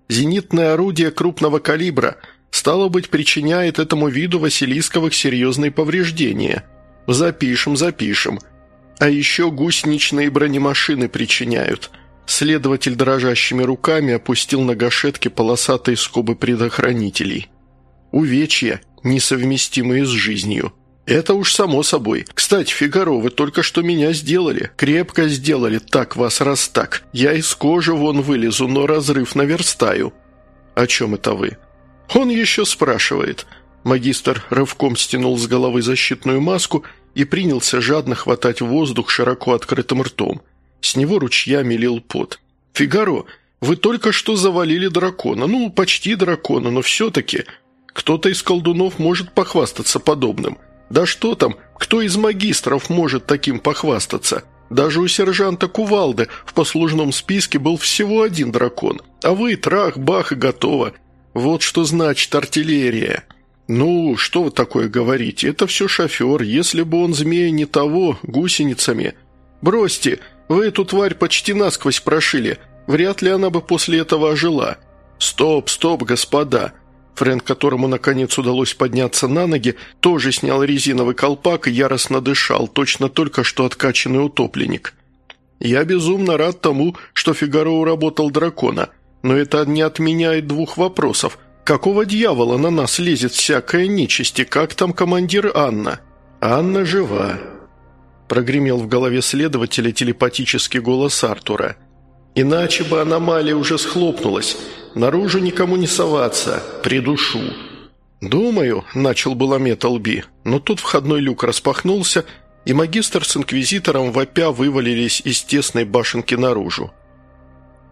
«Зенитное орудие крупного калибра, стало быть, причиняет этому виду Василисковых серьезные повреждения. Запишем, запишем. А еще гусеничные бронемашины причиняют». Следователь дрожащими руками опустил на гашетки полосатые скобы предохранителей. Увечья, несовместимые с жизнью. «Это уж само собой. Кстати, Фигаро, вы только что меня сделали. Крепко сделали, так вас раз так. Я из кожи вон вылезу, но разрыв наверстаю». «О чем это вы?» «Он еще спрашивает». Магистр рывком стянул с головы защитную маску и принялся жадно хватать воздух широко открытым ртом. С него ручьями лил пот. «Фигаро, вы только что завалили дракона. Ну, почти дракона, но все-таки. Кто-то из колдунов может похвастаться подобным. Да что там, кто из магистров может таким похвастаться? Даже у сержанта Кувалды в послужном списке был всего один дракон. А вы, трах, бах и готово. Вот что значит артиллерия. Ну, что вы такое говорите? Это все шофер. Если бы он змея не того, гусеницами. Бросьте, вы эту тварь почти насквозь прошили. Вряд ли она бы после этого ожила. Стоп, стоп, господа. Фрэнк, которому наконец удалось подняться на ноги, тоже снял резиновый колпак и яростно дышал, точно только что откачанный утопленник. «Я безумно рад тому, что Фигаро уработал дракона, но это не отменяет двух вопросов. Какого дьявола на нас лезет всякая нечисть, и как там командир Анна?» «Анна жива», – прогремел в голове следователя телепатический голос Артура. «Иначе бы аномалия уже схлопнулась». Наружу никому не соваться. Придушу». «Думаю», – начал было Металби, но тут входной люк распахнулся, и магистр с инквизитором вопя вывалились из тесной башенки наружу.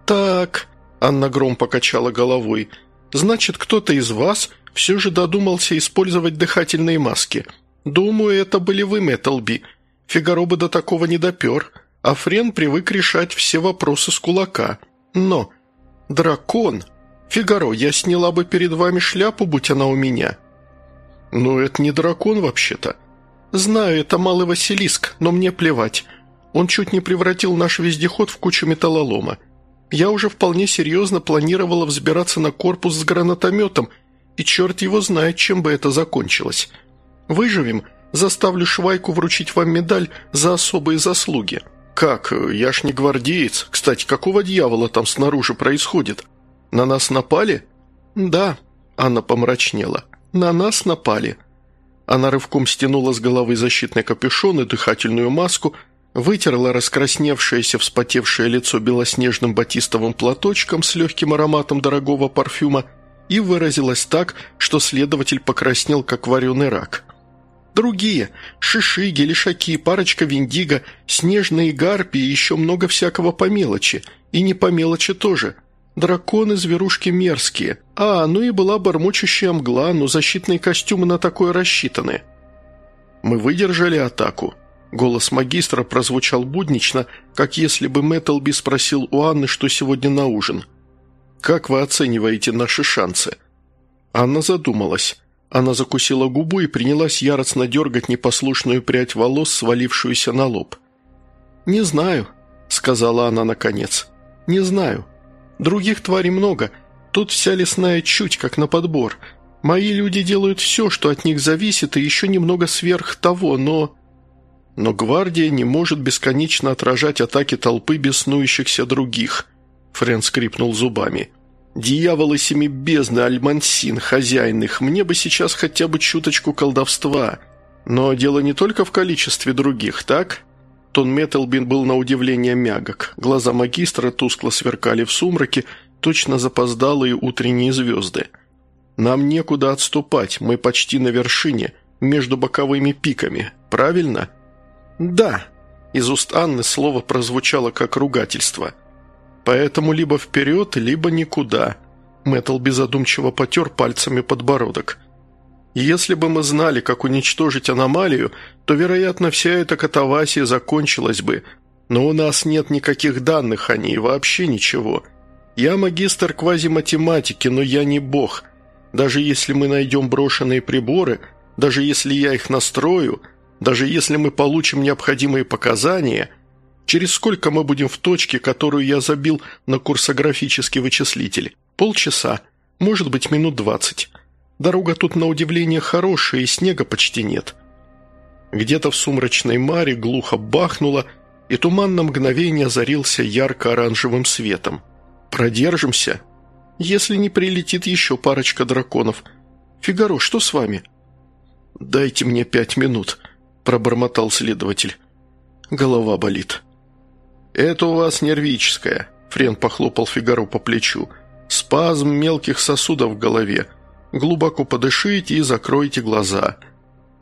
«Так», – Анна Гром покачала головой, – «значит, кто-то из вас все же додумался использовать дыхательные маски. Думаю, это были вы, Металби. Фигаро бы до такого не допер, а Френ привык решать все вопросы с кулака. Но дракон «Фигаро, я сняла бы перед вами шляпу, будь она у меня». «Ну, это не дракон вообще-то». «Знаю, это малый Василиск, но мне плевать. Он чуть не превратил наш вездеход в кучу металлолома. Я уже вполне серьезно планировала взбираться на корпус с гранатометом, и черт его знает, чем бы это закончилось. Выживем, заставлю Швайку вручить вам медаль за особые заслуги». «Как? Я ж не гвардеец. Кстати, какого дьявола там снаружи происходит?» «На нас напали?» «Да», – Анна помрачнела. «На нас напали». Она рывком стянула с головы защитный капюшон и дыхательную маску, вытерла раскрасневшееся вспотевшее лицо белоснежным батистовым платочком с легким ароматом дорогого парфюма и выразилась так, что следователь покраснел, как вареный рак. Другие – шишиги, лишаки, парочка виндиго, снежные гарпии и еще много всякого по мелочи. И не по мелочи тоже. Драконы-зверушки мерзкие. А, ну и была бормочущая мгла, но защитные костюмы на такое рассчитаны. Мы выдержали атаку. Голос магистра прозвучал буднично, как если бы Мэттлби спросил у Анны, что сегодня на ужин. «Как вы оцениваете наши шансы?» Анна задумалась. Она закусила губу и принялась яростно дергать непослушную прядь волос, свалившуюся на лоб. «Не знаю», — сказала она наконец. «Не знаю. Других тварей много. Тут вся лесная чуть, как на подбор. Мои люди делают все, что от них зависит, и еще немного сверх того, но...» «Но гвардия не может бесконечно отражать атаки толпы беснующихся других», — Френ скрипнул зубами. «Дьяволы семи бездны, Альмансин, хозяин их, мне бы сейчас хотя бы чуточку колдовства. Но дело не только в количестве других, так?» Тон Металбин был на удивление мягок. Глаза магистра тускло сверкали в сумраке, точно запоздалые утренние звезды. «Нам некуда отступать, мы почти на вершине, между боковыми пиками. Правильно?» «Да», – из уст Анны слово прозвучало как ругательство. «Поэтому либо вперед, либо никуда». Мэттлби задумчиво потер пальцами подбородок. Если бы мы знали, как уничтожить аномалию, то, вероятно, вся эта катавасия закончилась бы. Но у нас нет никаких данных о ней, вообще ничего. Я магистр квазиматематики, но я не бог. Даже если мы найдем брошенные приборы, даже если я их настрою, Даже если мы получим необходимые показания, через сколько мы будем в точке, которую я забил на курсографический вычислитель? Полчаса, может быть, минут двадцать. Дорога тут, на удивление, хорошая, и снега почти нет. Где-то в сумрачной маре глухо бахнуло, и туман на мгновение озарился ярко-оранжевым светом. «Продержимся?» «Если не прилетит еще парочка драконов. Фигаро, что с вами?» «Дайте мне пять минут», – пробормотал следователь. «Голова болит». «Это у вас нервическое», – Френ похлопал Фигаро по плечу. «Спазм мелких сосудов в голове. Глубоко подышите и закройте глаза».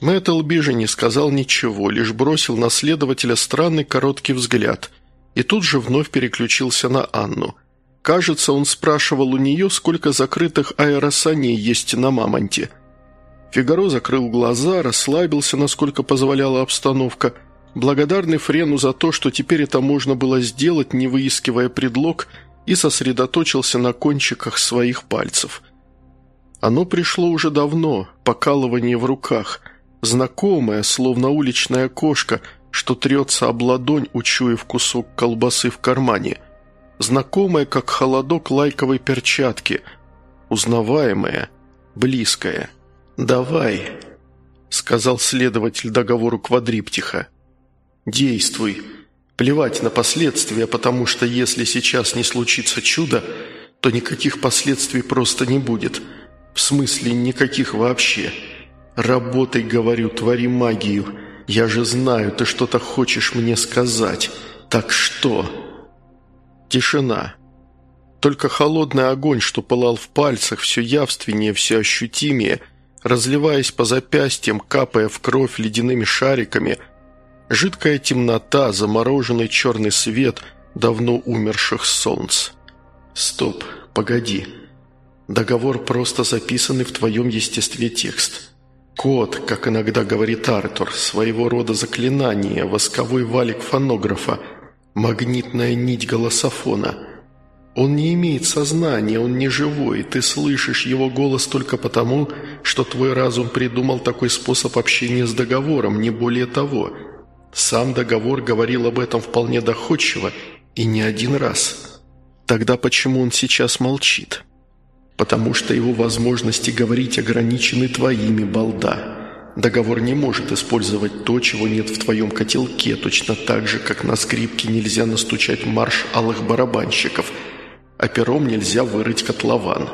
Мэтт Элбижи не сказал ничего, лишь бросил на следователя странный короткий взгляд и тут же вновь переключился на Анну. Кажется, он спрашивал у нее, сколько закрытых аэросаней есть на Мамонте. Фигаро закрыл глаза, расслабился, насколько позволяла обстановка, благодарный Френу за то, что теперь это можно было сделать, не выискивая предлог, и сосредоточился на кончиках своих пальцев. Оно пришло уже давно, покалывание в руках – Знакомая, словно уличная кошка, что трется об ладонь, учуяв кусок колбасы в кармане. Знакомая, как холодок лайковой перчатки. Узнаваемая, близкая. «Давай», — сказал следователь договору квадриптиха. «Действуй. Плевать на последствия, потому что если сейчас не случится чудо, то никаких последствий просто не будет. В смысле, никаких вообще». «Работай, говорю, твори магию. Я же знаю, ты что-то хочешь мне сказать. Так что?» Тишина. Только холодный огонь, что пылал в пальцах, все явственнее, все ощутимее, разливаясь по запястьям, капая в кровь ледяными шариками, жидкая темнота, замороженный черный свет давно умерших солнц. «Стоп, погоди. Договор просто записанный в твоем естестве текст». Код, как иногда говорит Артур, своего рода заклинание, восковой валик фонографа, магнитная нить голософона. Он не имеет сознания, он не живой, ты слышишь его голос только потому, что твой разум придумал такой способ общения с договором, не более того. Сам договор говорил об этом вполне доходчиво и не один раз. Тогда почему он сейчас молчит?» Потому что его возможности говорить ограничены твоими, балда. Договор не может использовать то, чего нет в твоем котелке, точно так же, как на скрипке нельзя настучать марш алых барабанщиков, а пером нельзя вырыть котлован.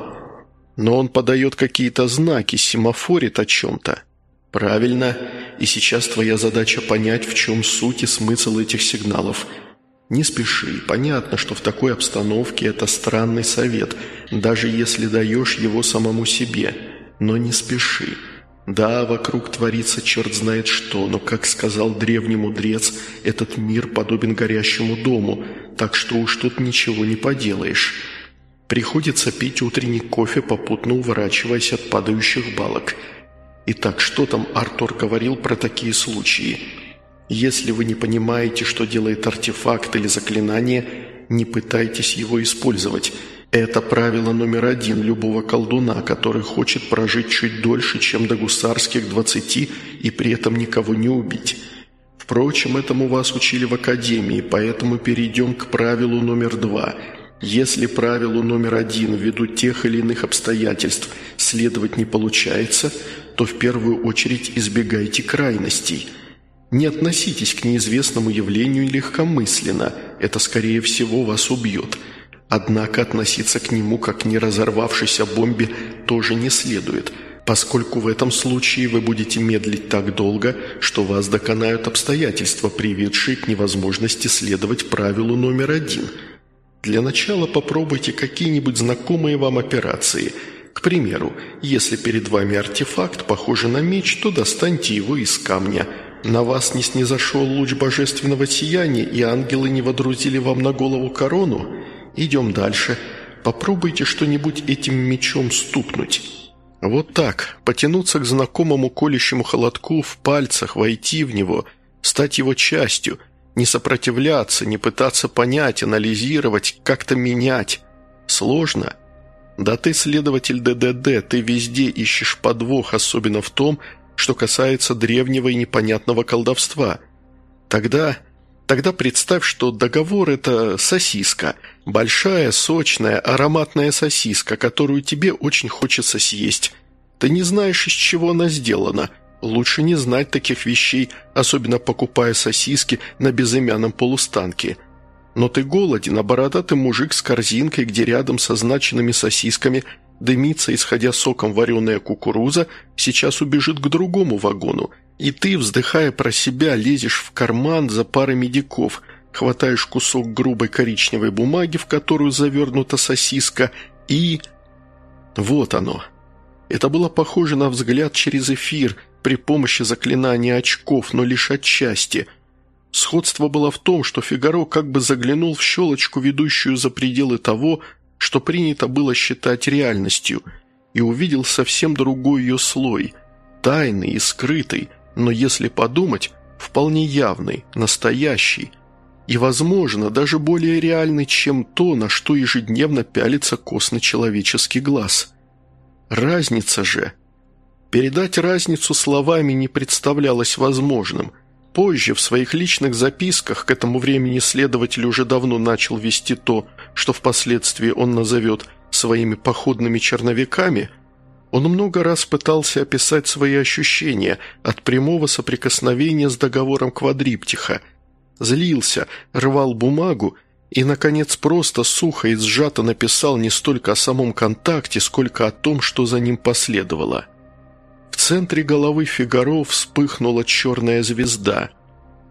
Но он подает какие-то знаки, семафорит о чем-то. Правильно, и сейчас твоя задача понять, в чем суть и смысл этих сигналов – «Не спеши. Понятно, что в такой обстановке это странный совет, даже если даешь его самому себе. Но не спеши. Да, вокруг творится черт знает что, но, как сказал древний мудрец, этот мир подобен горящему дому, так что уж тут ничего не поделаешь. Приходится пить утренний кофе, попутно уворачиваясь от падающих балок. Итак, что там Артур говорил про такие случаи?» Если вы не понимаете, что делает артефакт или заклинание, не пытайтесь его использовать. Это правило номер один любого колдуна, который хочет прожить чуть дольше, чем до гусарских двадцати и при этом никого не убить. Впрочем, этому вас учили в академии, поэтому перейдем к правилу номер два. Если правилу номер один ввиду тех или иных обстоятельств следовать не получается, то в первую очередь избегайте крайностей – не относитесь к неизвестному явлению легкомысленно, это, скорее всего, вас убьет. Однако относиться к нему как к неразорвавшейся бомбе тоже не следует, поскольку в этом случае вы будете медлить так долго, что вас доконают обстоятельства, приведшие к невозможности следовать правилу номер один. Для начала попробуйте какие-нибудь знакомые вам операции – к примеру, если перед вами артефакт, похожий на меч, то достаньте его из камня – на вас не снизошел луч божественного сияния, и ангелы не водрузили вам на голову корону? Идем дальше. Попробуйте что-нибудь этим мечом стукнуть. Вот так, потянуться к знакомому колющему холодку в пальцах, войти в него, стать его частью, не сопротивляться, не пытаться понять, анализировать, как-то менять. Сложно? Да ты следователь ДДД, ты везде ищешь подвох, особенно в том, что касается древнего и непонятного колдовства. Тогда... Тогда представь, что договор – это сосиска. Большая, сочная, ароматная сосиска, которую тебе очень хочется съесть. Ты не знаешь, из чего она сделана. Лучше не знать таких вещей, особенно покупая сосиски на безымянном полустанке. Но ты голоден, а бородатый мужик с корзинкой, где рядом со значенными сосисками – дымится, исходя соком вареная кукуруза, сейчас убежит к другому вагону, и ты, вздыхая про себя, лезешь в карман за парой медиков, хватаешь кусок грубой коричневой бумаги, в которую завернута сосиска, и... Вот оно. Это было похоже на взгляд через эфир при помощи заклинания очков, но лишь отчасти. Сходство было в том, что Фигаро как бы заглянул в щелочку, ведущую за пределы того, что принято было считать реальностью, и увидел совсем другой ее слой, тайный и скрытый, но если подумать, вполне явный, настоящий, и, возможно, даже более реальный, чем то, на что ежедневно пялится костный человеческий глаз. Разница же. Передать разницу словами не представлялось возможным – Позже, в своих личных записках, к этому времени следователь уже давно начал вести то, что впоследствии он назовет своими походными черновиками, он много раз пытался описать свои ощущения от прямого соприкосновения с договором квадриптиха. Злился, рвал бумагу и, наконец, просто сухо и сжато написал не столько о самом контакте, сколько о том, что за ним последовало – в центре головы Фигаро вспыхнула черная звезда.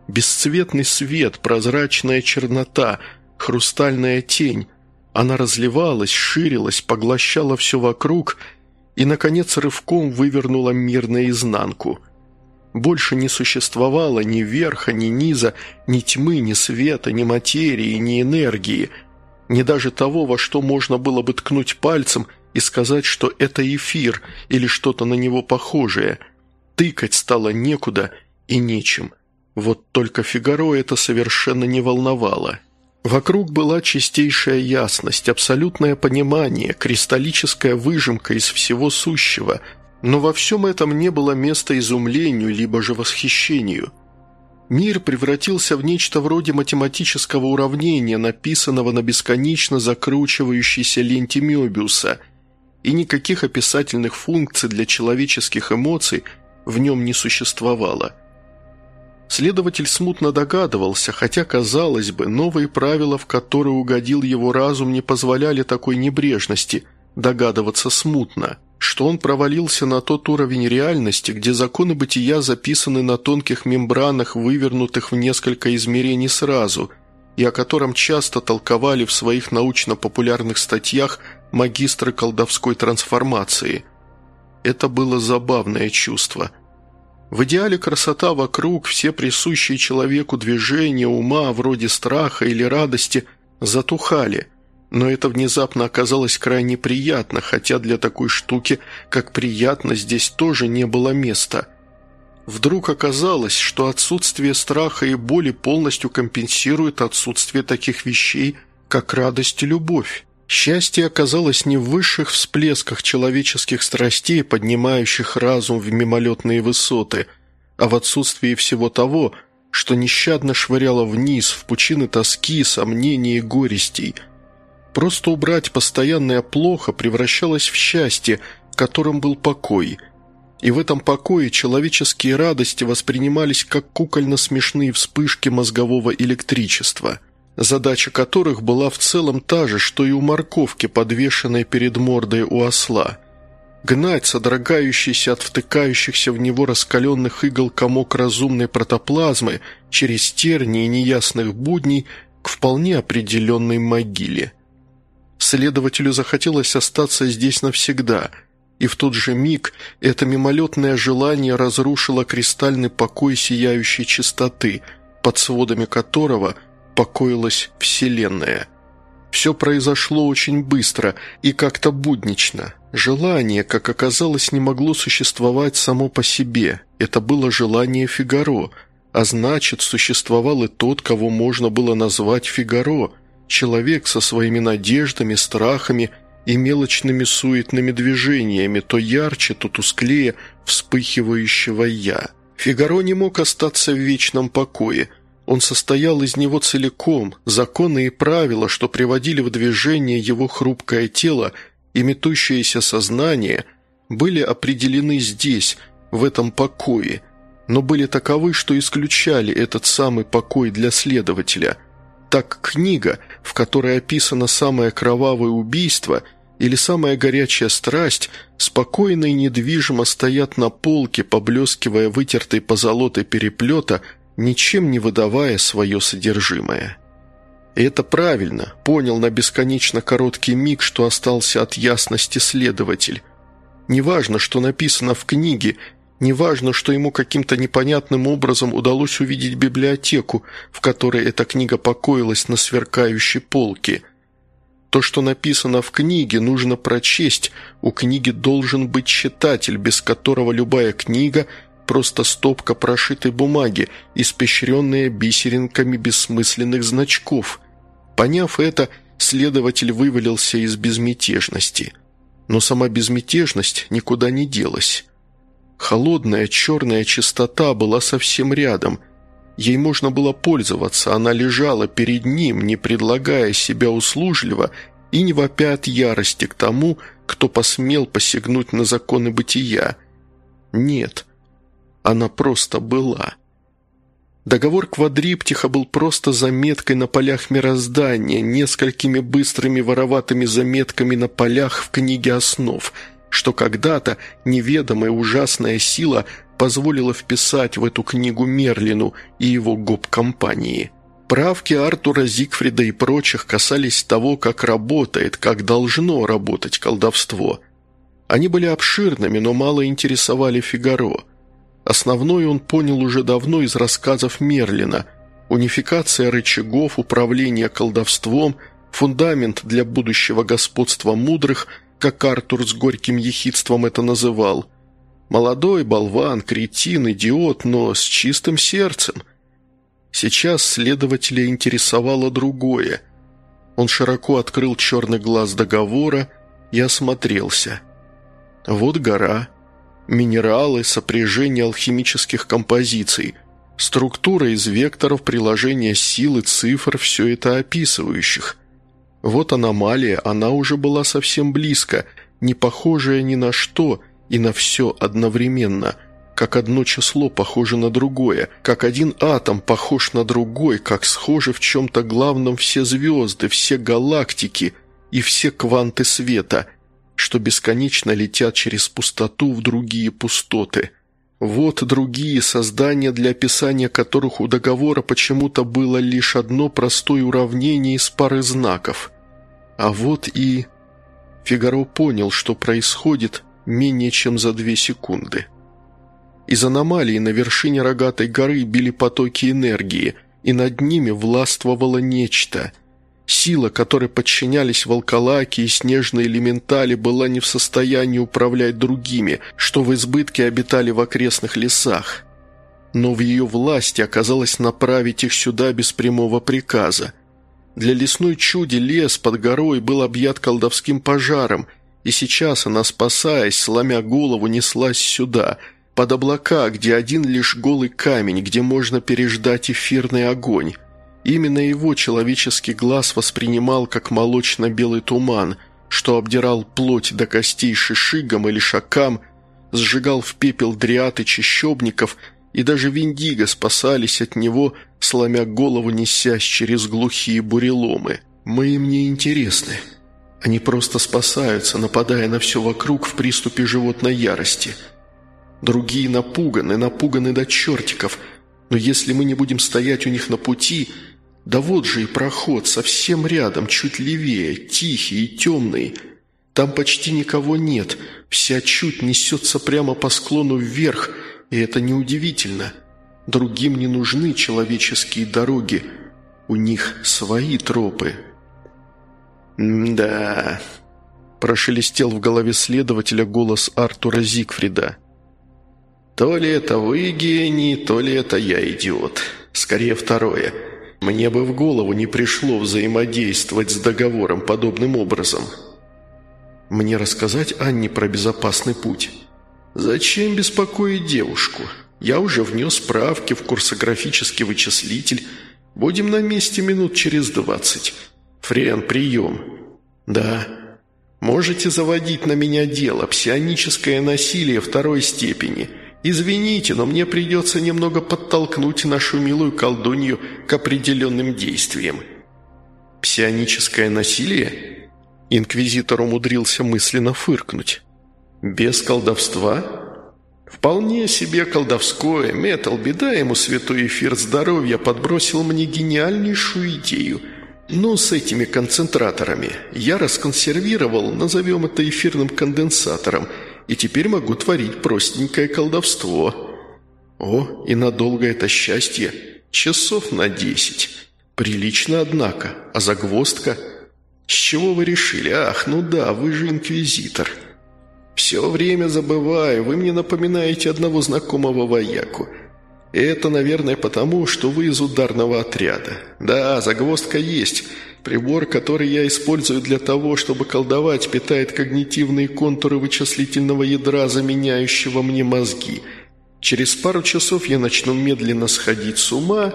Бесцветный свет, прозрачная чернота, хрустальная тень. Она разливалась, ширилась, поглощала все вокруг и, наконец, рывком вывернула мир наизнанку. Больше не существовало ни верха, ни низа, ни тьмы, ни света, ни материи, ни энергии, ни даже того, во что можно было бы ткнуть пальцем – и сказать, что это эфир или что-то на него похожее. Тыкать стало некуда и нечем. Вот только Фигаро это совершенно не волновало. Вокруг была чистейшая ясность, абсолютное понимание, кристаллическая выжимка из всего сущего, но во всем этом не было места изумлению, либо же восхищению. Мир превратился в нечто вроде математического уравнения, написанного на бесконечно закручивающейся ленте Мёбиуса – и никаких описательных функций для человеческих эмоций в нем не существовало. Следователь смутно догадывался, хотя, казалось бы, новые правила, в которые угодил его разум, не позволяли такой небрежности догадываться смутно, что он провалился на тот уровень реальности, где законы бытия записаны на тонких мембранах, вывернутых в несколько измерений сразу – и о котором часто толковали в своих научно-популярных статьях магистры колдовской трансформации. Это было забавное чувство. В идеале красота вокруг, все присущие человеку движения, ума, вроде страха или радости, затухали, но это внезапно оказалось крайне приятно, хотя для такой штуки, как приятно, здесь тоже не было места – Вдруг оказалось, что отсутствие страха и боли полностью компенсирует отсутствие таких вещей, как радость и любовь. Счастье оказалось не в высших всплесках человеческих страстей, поднимающих разум в мимолетные высоты, а в отсутствии всего того, что нещадно швыряло вниз, в пучины тоски, сомнений и горестей. Просто убрать постоянное плохо превращалось в счастье, которым был покой – и в этом покое человеческие радости воспринимались как кукольно-смешные вспышки мозгового электричества, задача которых была в целом та же, что и у морковки, подвешенной перед мордой у осла – гнать содрогающийся от втыкающихся в него раскаленных игл комок разумной протоплазмы через тернии неясных будней к вполне определенной могиле. Следователю захотелось остаться здесь навсегда – и в тот же миг это мимолетное желание разрушило кристальный покой сияющей чистоты, под сводами которого покоилась Вселенная. Все произошло очень быстро и как-то буднично. Желание, как оказалось, не могло существовать само по себе. Это было желание Фигаро, а значит, существовал и тот, кого можно было назвать Фигаро, человек со своими надеждами, страхами и мелочными суетными движениями, то ярче, то тусклее вспыхивающего «я». Фигаро не мог остаться в вечном покое. Он состоял из него целиком, законы и правила, что приводили в движение его хрупкое тело и метущееся сознание, были определены здесь, в этом покое, но были таковы, что исключали этот самый покой для следователя. Так книга, в которой описано самое кровавое убийство – или самая горячая страсть спокойно и недвижимо стоят на полке, поблескивая вытертой позолотой переплета, ничем не выдавая свое содержимое. Это правильно, понял на бесконечно короткий миг, что остался от ясности следователь. Неважно, что написано в книге, неважно, что ему каким-то непонятным образом удалось увидеть библиотеку, в которой эта книга покоилась на сверкающей полке – то, что написано в книге, нужно прочесть. У книги должен быть читатель, без которого любая книга – просто стопка прошитой бумаги, испещренная бисеринками бессмысленных значков. Поняв это, следователь вывалился из безмятежности. Но сама безмятежность никуда не делась. Холодная черная чистота была совсем рядом. Ей можно было пользоваться, она лежала перед ним, не предлагая себя услужливо и не вопя от ярости к тому, кто посмел посягнуть на законы бытия. Нет, она просто была. Договор квадриптиха был просто заметкой на полях мироздания, несколькими быстрыми вороватыми заметками на полях в книге основ, что когда-то неведомая ужасная сила – позволила вписать в эту книгу Мерлину и его гоп-компании. Правки Артура Зигфрида и прочих касались того, как работает, как должно работать колдовство. Они были обширными, но мало интересовали Фигаро. Основное он понял уже давно из рассказов Мерлина. Унификация рычагов, управление колдовством, фундамент для будущего господства мудрых, как Артур с горьким ехидством это называл – Молодой болван, кретин, идиот, но с чистым сердцем. Сейчас следователя интересовало другое. Он широко открыл черный глаз договора и осмотрелся. Вот гора. Минералы, сопряжение алхимических композиций, структура из векторов, приложения силы, цифр, все это описывающих. Вот аномалия, она уже была совсем близко, не похожая ни на что – и на все одновременно, как одно число похоже на другое, как один атом похож на другой, как схожи в чем-то главном все звезды, все галактики и все кванты света, что бесконечно летят через пустоту в другие пустоты. Вот другие создания, для описания которых у договора почему-то было лишь одно простое уравнение из пары знаков. А вот и... Фигаро понял, что происходит, менее чем за две секунды. Из аномалии на вершине рогатой горы били потоки энергии, и над ними властвовало нечто. Сила, которой подчинялись волколаки и снежные элементали, была не в состоянии управлять другими, что в избытке обитали в окрестных лесах. Но в ее власти оказалось направить их сюда без прямого приказа. Для лесной чуди лес под горой был объят колдовским пожаром – и сейчас она, спасаясь, сломя голову, неслась сюда, под облака, где один лишь голый камень, где можно переждать эфирный огонь. Именно его человеческий глаз воспринимал как молочно-белый туман, что обдирал плоть до костей шишигам или шакам, сжигал в пепел дриад и чащобников, и даже Виндиго спасались от него, сломя голову, несясь через глухие буреломы. «Мы им не интересны», они просто спасаются, нападая на все вокруг в приступе животной ярости. Другие напуганы, напуганы до чертиков, но если мы не будем стоять у них на пути, да вот же и проход, совсем рядом, чуть левее, тихий и темный. Там почти никого нет, вся чуть несется прямо по склону вверх, и это неудивительно. Другим не нужны человеческие дороги, у них свои тропы». «Да...» – прошелестел в голове следователя голос Артура Зигфрида. «То ли это вы гений, то ли это я идиот. Скорее второе. Мне бы в голову не пришло взаимодействовать с договором подобным образом». Мне рассказать Анне про безопасный путь? Зачем беспокоить девушку? Я уже внес справки в курсографический вычислитель. Будем на месте минут через двадцать. Френ, прием. Да. Можете заводить на меня дело. Псионическое насилие второй степени. Извините, но мне придется немного подтолкнуть нашу милую колдунью к определенным действиям. Псионическое насилие? Инквизитор умудрился мысленно фыркнуть. Без колдовства? Вполне себе колдовское. Метал, беда ему святой эфир здоровья, подбросил мне гениальнейшую идею. Ну, с этими концентраторами. Я расконсервировал, назовем это эфирным конденсатором, и теперь могу творить простенькое колдовство. О, и надолго это счастье. Часов на десять. Прилично, однако. А загвоздка? С чего вы решили? Ах, ну да, вы же инквизитор. «Все время забываю, вы мне напоминаете одного знакомого вояку. Это, наверное, потому, что вы из ударного отряда. Да, загвоздка есть. Прибор, который я использую для того, чтобы колдовать, питает когнитивные контуры вычислительного ядра, заменяющего мне мозги. Через пару часов я начну медленно сходить с ума,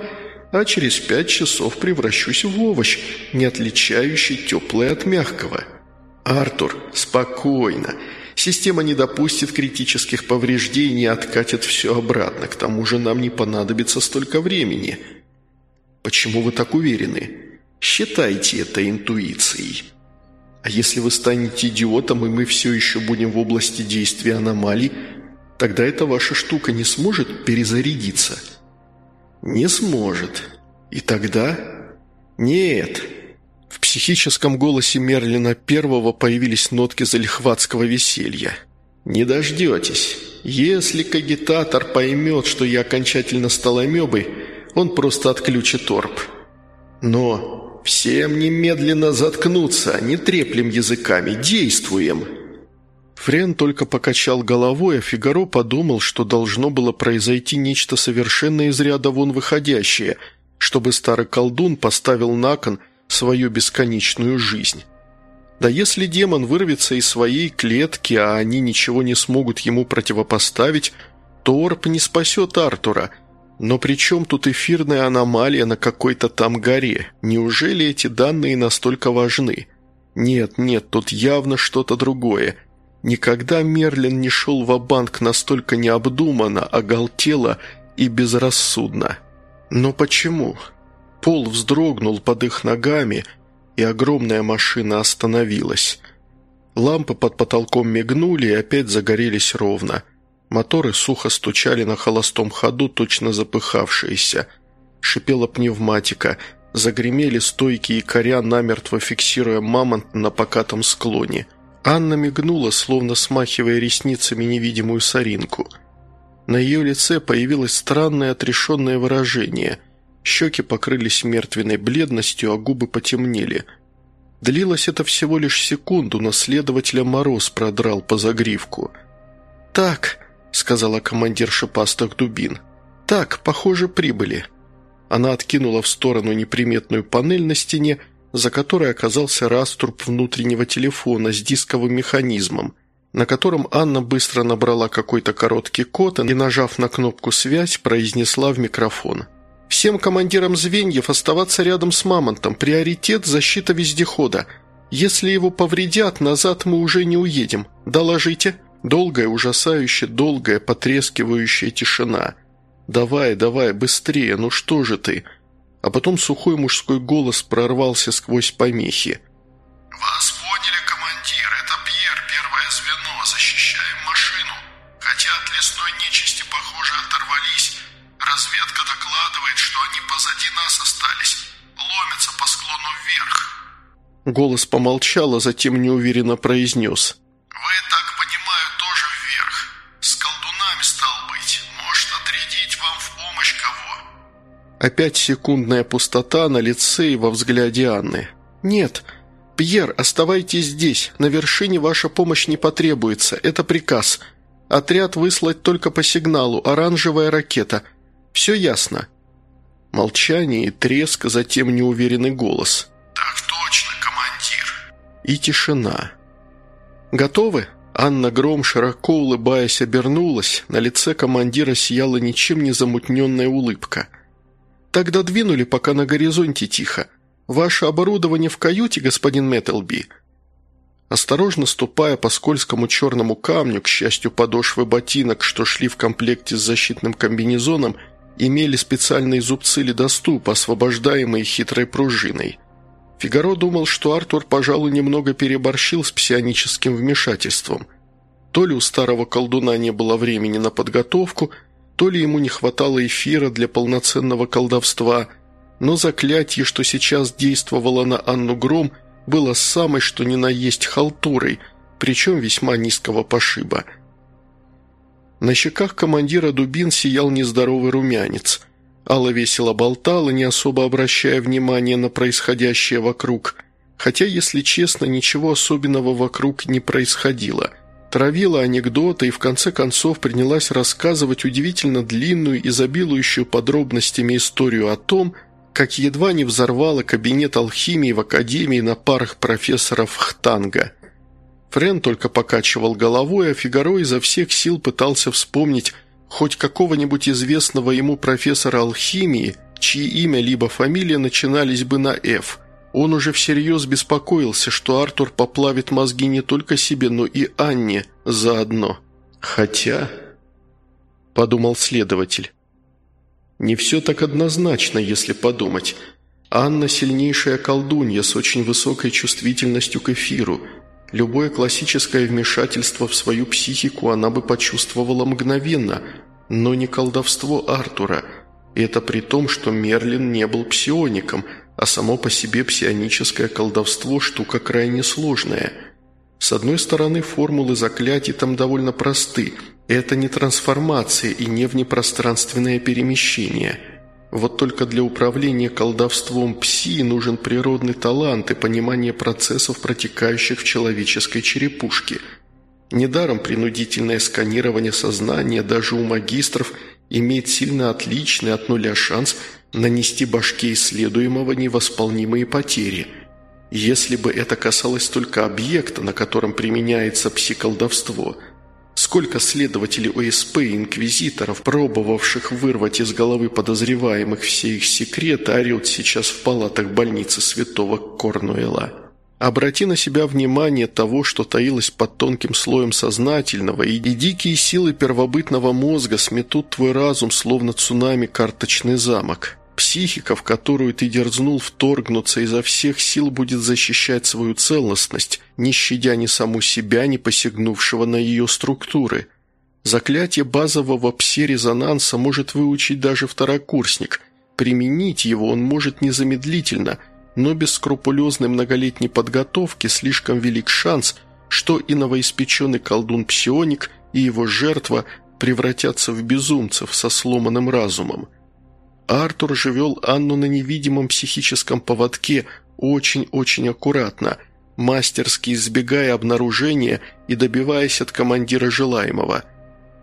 а через пять часов превращусь в овощ, не отличающий теплое от мягкого. Артур, спокойно». Система не допустит критических повреждений и откатит все обратно. К тому же нам не понадобится столько времени. Почему вы так уверены? Считайте это интуицией. А если вы станете идиотом, и мы все еще будем в области действия аномалий, тогда эта ваша штука не сможет перезарядиться? Не сможет. И тогда... Нет, психическом голосе Мерлина Первого появились нотки залихватского веселья. «Не дождетесь. Если кагитатор поймет, что я окончательно стал амебой, он просто отключит орб. Но всем немедленно заткнуться, не треплем языками, действуем!» Френ только покачал головой, а Фигаро подумал, что должно было произойти нечто совершенно из ряда вон выходящее, чтобы старый колдун поставил на кон – свою бесконечную жизнь. Да если демон вырвется из своей клетки, а они ничего не смогут ему противопоставить, то Орб не спасет Артура. Но при чем тут эфирная аномалия на какой-то там горе? Неужели эти данные настолько важны? Нет, нет, тут явно что-то другое. Никогда Мерлин не шел в банк настолько необдуманно, оголтело и безрассудно. Но почему? Пол вздрогнул под их ногами, и огромная машина остановилась. Лампы под потолком мигнули и опять загорелись ровно. Моторы сухо стучали на холостом ходу, точно запыхавшиеся. Шипела пневматика, загремели стойки якоря, намертво фиксируя мамонт на покатом склоне. Анна мигнула, словно смахивая ресницами невидимую соринку. На ее лице появилось странное отрешенное выражение – Щеки покрылись мертвенной бледностью, а губы потемнели. Длилось это всего лишь секунду, но следователя мороз продрал по загривку. «Так», — сказала командир шипастых дубин, — «так, похоже, прибыли». Она откинула в сторону неприметную панель на стене, за которой оказался раструб внутреннего телефона с дисковым механизмом, на котором Анна быстро набрала какой-то короткий код и, нажав на кнопку «Связь», произнесла в микрофон – Всем командирам звеньев оставаться рядом с Мамонтом. Приоритет – защита вездехода. Если его повредят, назад мы уже не уедем. Доложите». Долгая, ужасающе долгая, потрескивающая тишина. «Давай, давай, быстрее, ну что же ты?» А потом сухой мужской голос прорвался сквозь помехи. «Вас Разведка докладывает, что они позади нас остались. Ломятся по склону вверх». Голос помолчал, а затем неуверенно произнес. «Вы, так понимаю, тоже вверх. С колдунами, стал быть. Может, отрядить вам в помощь кого?» Опять секундная пустота на лице и во взгляде Анны. «Нет, Пьер, оставайтесь здесь. На вершине ваша помощь не потребуется. Это приказ. Отряд выслать только по сигналу. Оранжевая ракета. Все ясно». Молчание и треск, затем неуверенный голос. «Так точно, командир». И тишина. «Готовы?» Анна Гром, широко улыбаясь, обернулась. На лице командира сияла ничем не замутненная улыбка. «Тогда двинули, пока на горизонте тихо. Ваше оборудование в каюте, господин Меттлби?» Осторожно ступая по скользкому черному камню, к счастью, подошвы ботинок, что шли в комплекте с защитным комбинезоном, имели специальные зубцы ледоступа, освобождаемые хитрой пружиной. Фигаро думал, что Артур, пожалуй, немного переборщил с псионическим вмешательством. То ли у старого колдуна не было времени на подготовку, то ли ему не хватало эфира для полноценного колдовства, но заклятие, что сейчас действовало на Анну Гром – было самой что ни на есть халтурой, причем весьма низкого пошиба. На щеках командира дубин сиял нездоровый румянец. Алла весело болтала, не особо обращая внимания на происходящее вокруг. Хотя, если честно, ничего особенного вокруг не происходило. Травила анекдоты и в конце концов принялась рассказывать удивительно длинную, изобилующую подробностями историю о том, как едва не взорвала кабинет алхимии в академии на парах профессоров Хтанга. Френ только покачивал головой, а Фигаро изо всех сил пытался вспомнить хоть какого-нибудь известного ему профессора алхимии, чьи имя либо фамилия начинались бы на «Ф». Он уже всерьез беспокоился, что Артур поплавит мозги не только себе, но и Анне заодно. «Хотя...» – подумал следователь. Не все так однозначно, если подумать. Анна – сильнейшая колдунья с очень высокой чувствительностью к эфиру. Любое классическое вмешательство в свою психику она бы почувствовала мгновенно, но не колдовство Артура. И это при том, что Мерлин не был псиоником, а само по себе псионическое колдовство – штука крайне сложная. С одной стороны, формулы заклятий там довольно просты – это не трансформация и не внепространственное перемещение. Вот только для управления колдовством пси нужен природный талант и понимание процессов, протекающих в человеческой черепушке. Недаром принудительное сканирование сознания даже у магистров имеет сильно отличный от нуля шанс нанести башке исследуемого невосполнимые потери. Если бы это касалось только объекта, на котором применяется пси-колдовство – Сколько следователей ОСП и инквизиторов, пробовавших вырвать из головы подозреваемых все их секреты, орет сейчас в палатах больницы святого Корнуэла. Обрати на себя внимание того, что таилось под тонким слоем сознательного, и дикие силы первобытного мозга сметут твой разум, словно цунами карточный замок. Психика, в которую ты дерзнул вторгнуться, изо всех сил будет защищать свою целостность, не щадя ни саму себя, ни посягнувшего на ее структуры. Заклятие базового пси-резонанса может выучить даже второкурсник. Применить его он может незамедлительно, но без скрупулезной многолетней подготовки слишком велик шанс, что и новоиспеченный колдун-псионик, и его жертва превратятся в безумцев со сломанным разумом. Артур же вел Анну на невидимом психическом поводке очень-очень аккуратно, мастерски избегая обнаружения и добиваясь от командира желаемого.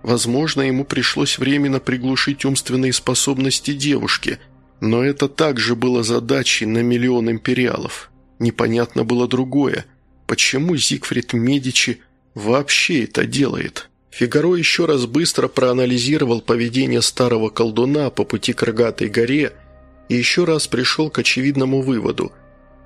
Возможно, ему пришлось временно приглушить умственные способности девушки, но это также было задачей на миллион империалов. Непонятно было другое. Почему Зигфрид Медичи вообще это делает?» Фигаро еще раз быстро проанализировал поведение старого колдуна по пути к Рогатой горе и еще раз пришел к очевидному выводу.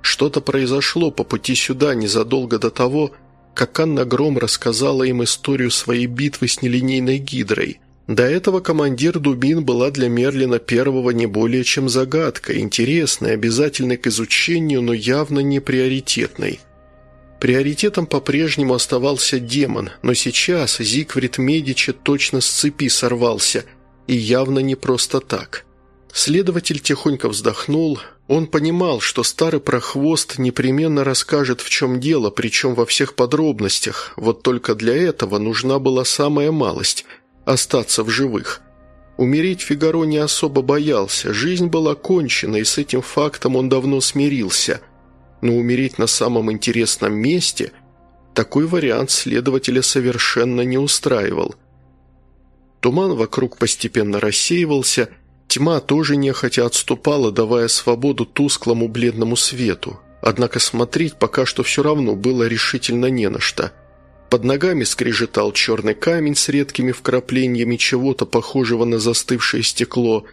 Что-то произошло по пути сюда незадолго до того, как Анна Гром рассказала им историю своей битвы с нелинейной гидрой. До этого командир Дубин была для Мерлина первого не более чем загадкой, интересной, обязательной к изучению, но явно не приоритетной – Приоритетом по-прежнему оставался демон, но сейчас Зигфрид Медичи точно с цепи сорвался, и явно не просто так. Следователь тихонько вздохнул. Он понимал, что старый прохвост непременно расскажет, в чем дело, причем во всех подробностях. Вот только для этого нужна была самая малость – остаться в живых. Умереть Фигаро не особо боялся, жизнь была кончена, и с этим фактом он давно смирился – но умереть на самом интересном месте – такой вариант следователя совершенно не устраивал. Туман вокруг постепенно рассеивался, тьма тоже нехотя отступала, давая свободу тусклому бледному свету. Однако смотреть пока что все равно было решительно не на что. Под ногами скрежетал черный камень с редкими вкраплениями чего-то похожего на застывшее стекло,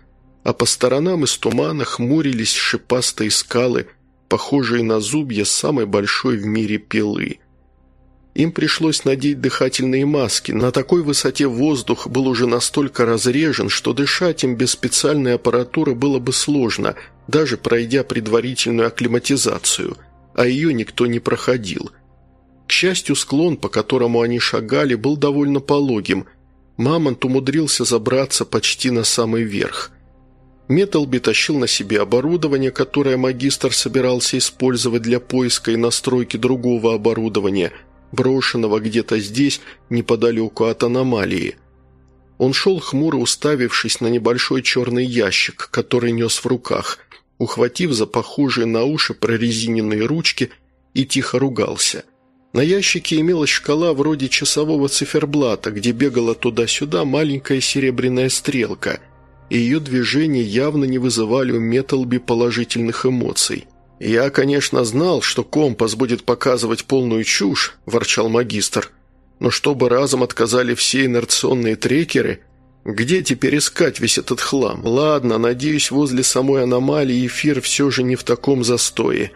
а по сторонам из тумана хмурились шипастые скалы, похожие на зубья самой большой в мире пилы. Им пришлось надеть дыхательные маски. На такой высоте воздух был уже настолько разрежен, что дышать им без специальной аппаратуры было бы сложно, даже пройдя предварительную акклиматизацию, а ее никто не проходил – к счастью, склон, по которому они шагали, был довольно пологим. Мамонт умудрился забраться почти на самый верх. Металби тащил на себе оборудование, которое магистр собирался использовать для поиска и настройки другого оборудования, брошенного где-то здесь, неподалеку от аномалии. Он шел хмуро уставившись на небольшой черный ящик, который нес в руках, ухватив за похожие на уши прорезиненные ручки и тихо ругался – на ящике имелась шкала вроде часового циферблата, где бегала туда-сюда маленькая серебряная стрелка, и ее движения явно не вызывали у Металби положительных эмоций. «Я, конечно, знал, что компас будет показывать полную чушь», – ворчал магистр, «но чтобы разом отказали все инерционные трекеры, где теперь искать весь этот хлам? Ладно, надеюсь, возле самой аномалии эфир все же не в таком застое».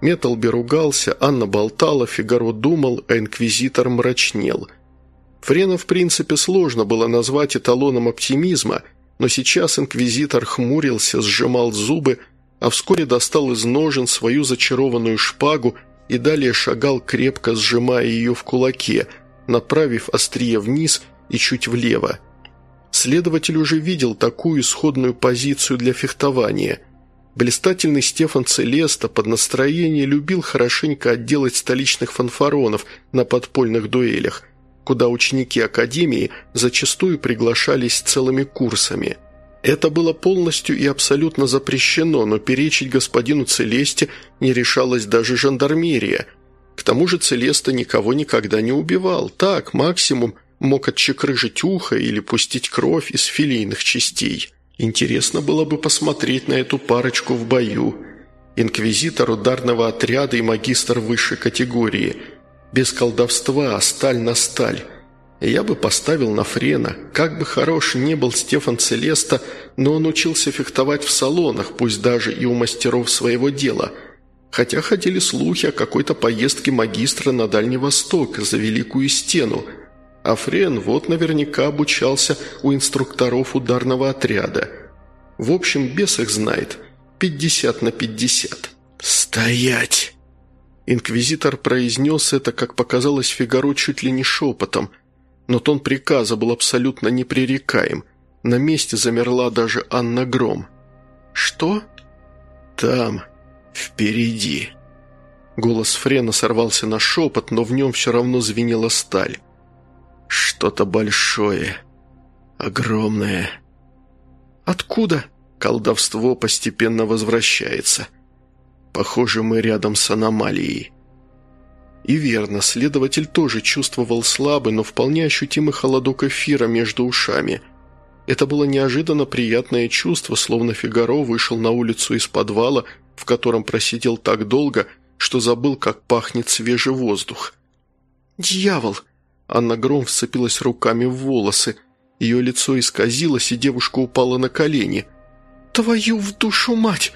Металби ругался, Анна болтала, Фигаро думал, а инквизитор мрачнел. Френа, в принципе, сложно было назвать эталоном оптимизма, но сейчас инквизитор хмурился, сжимал зубы, а вскоре достал из ножен свою зачарованную шпагу и далее шагал, крепко сжимая ее в кулаке, направив острие вниз и чуть влево. Следователь уже видел такую исходную позицию для фехтования – Блистательный Стефан Целеста под настроение любил хорошенько отделать столичных фанфаронов на подпольных дуэлях, куда ученики академии зачастую приглашались целыми курсами. Это было полностью и абсолютно запрещено, но перечить господину Целесте не решалась даже жандармерия. К тому же Целеста никого никогда не убивал, так, максимум, мог отчекрыжить ухо или пустить кровь из филейных частей. Интересно было бы посмотреть на эту парочку в бою. Инквизитор ударного отряда и магистр высшей категории. Без колдовства, а сталь на сталь. Я бы поставил на Френа. Как бы хорош не был Стефан Целеста, но он учился фехтовать в салонах, пусть даже и у мастеров своего дела. Хотя ходили слухи о какой-то поездке магистра на Дальний Восток за Великую Стену – а Френ вот наверняка обучался у инструкторов ударного отряда. В общем, бес их знает. 50 на 50. «Стоять!» Инквизитор произнес это, как показалось Фигаро, чуть ли не шепотом, но тон приказа был абсолютно непререкаем. На месте замерла даже Анна Гром. «Что?» «Там, впереди». Голос Френа сорвался на шепот, но в нем все равно звенела сталь. Что-то большое, огромное. Откуда? Колдовство постепенно возвращается. Похоже, мы рядом с аномалией. И верно, следователь тоже чувствовал слабый, но вполне ощутимый холодок эфира между ушами. Это было неожиданно приятное чувство, словно Фигаро вышел на улицу из подвала, в котором просидел так долго, что забыл, как пахнет свежий воздух. «Дьявол!» Анна Гром вцепилась руками в волосы. Ее лицо исказилось, и девушка упала на колени. «Твою в душу мать!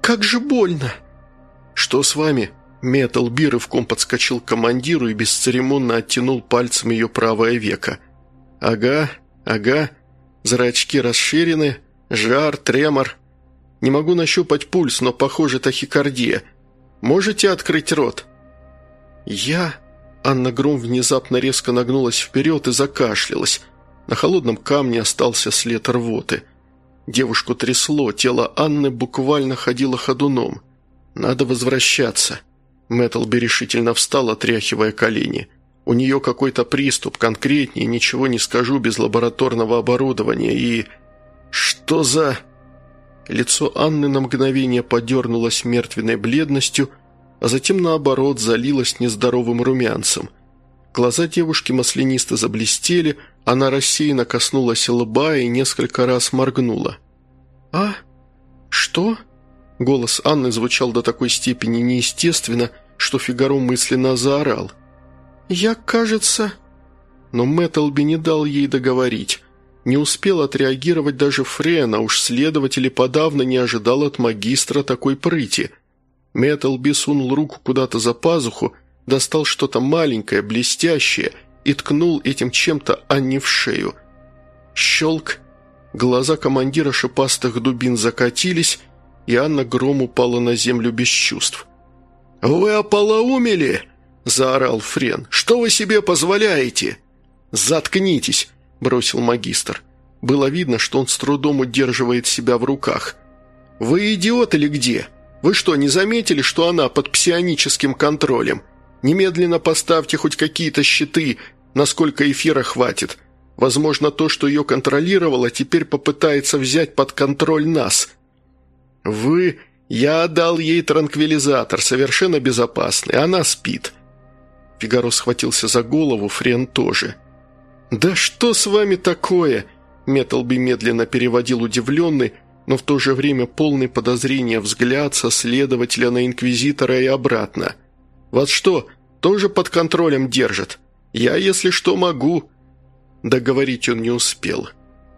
Как же больно!» «Что с вами?» Метал рывком подскочил к командиру и бесцеремонно оттянул пальцем ее правое веко. «Ага, ага. Зрачки расширены, жар, тремор. Не могу нащупать пульс, но, похоже, тахикардия. Можете открыть рот?» «Я...» Анна Гром внезапно резко нагнулась вперед и закашлялась. На холодном камне остался след рвоты. Девушку трясло, тело Анны буквально ходило ходуном. «Надо возвращаться». Мэттлби решительно встал, отряхивая колени. «У нее какой-то приступ, конкретнее, ничего не скажу без лабораторного оборудования и...» «Что за...» Лицо Анны на мгновение подернулось мертвенной бледностью, а затем, наоборот, залилась нездоровым румянцем. Глаза девушки маслянисто заблестели, она рассеянно коснулась лба и несколько раз моргнула. «А? Что?» Голос Анны звучал до такой степени неестественно, что Фигаро мысленно заорал. «Я, кажется...» Но Мэттлби не дал ей договорить. Не успел отреагировать даже Френ, а уж следователь и подавно не ожидал от магистра такой прыти. Мэттлби сунул руку куда-то за пазуху, достал что-то маленькое, блестящее и ткнул этим чем-то Анне в шею. Щелк. Глаза командира шипастых дубин закатились, и Анна гром упала на землю без чувств. «Вы ополоумели?» – заорал Френ. «Что вы себе позволяете?» «Заткнитесь!» – бросил магистр. Было видно, что он с трудом удерживает себя в руках. «Вы идиот или где? Вы что, не заметили, что она под псионическим контролем? Немедленно поставьте хоть какие-то щиты, насколько эфира хватит. Возможно, то, что ее контролировало, теперь попытается взять под контроль нас. Вы... Я отдал ей транквилизатор, совершенно безопасный. Она спит». Фигаро схватился за голову, Френ тоже. «Да что с вами такое?» Металби медленно переводил удивленный, но в то же время полный подозрения взгляд со следователя на инквизитора и обратно. «Вас что, тоже под контролем держат? Я, если что, могу». Договорить он не успел.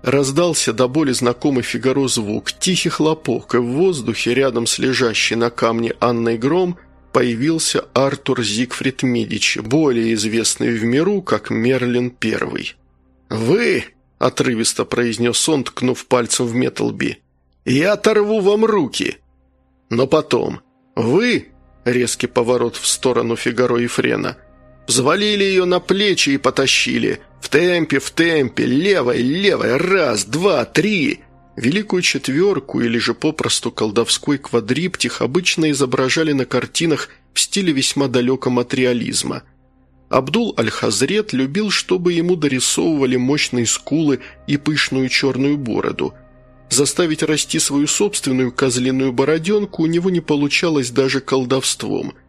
Раздался до боли знакомый Фигаро звук, тихий хлопок, и в воздухе рядом с лежащей на камне Анной Гром появился Артур Зигфрид Медичи, более известный в миру как Мерлин Первый. «Вы!» – отрывисто произнес он, ткнув пальцем в Металби. «Я оторву вам руки!» Но потом «Вы!» – резкий поворот в сторону Фигаро и Френа – Взвалили ее на плечи и потащили. В темпе, в темпе, левой, левой, раз, два, три. Великую четверку или же попросту колдовской квадриптих обычно изображали на картинах в стиле весьма далеком от реализма. Абдул Аль-Хазрет любил, чтобы ему дорисовывали мощные скулы и пышную черную бороду. Заставить расти свою собственную козлиную бороденку у него не получалось даже колдовством –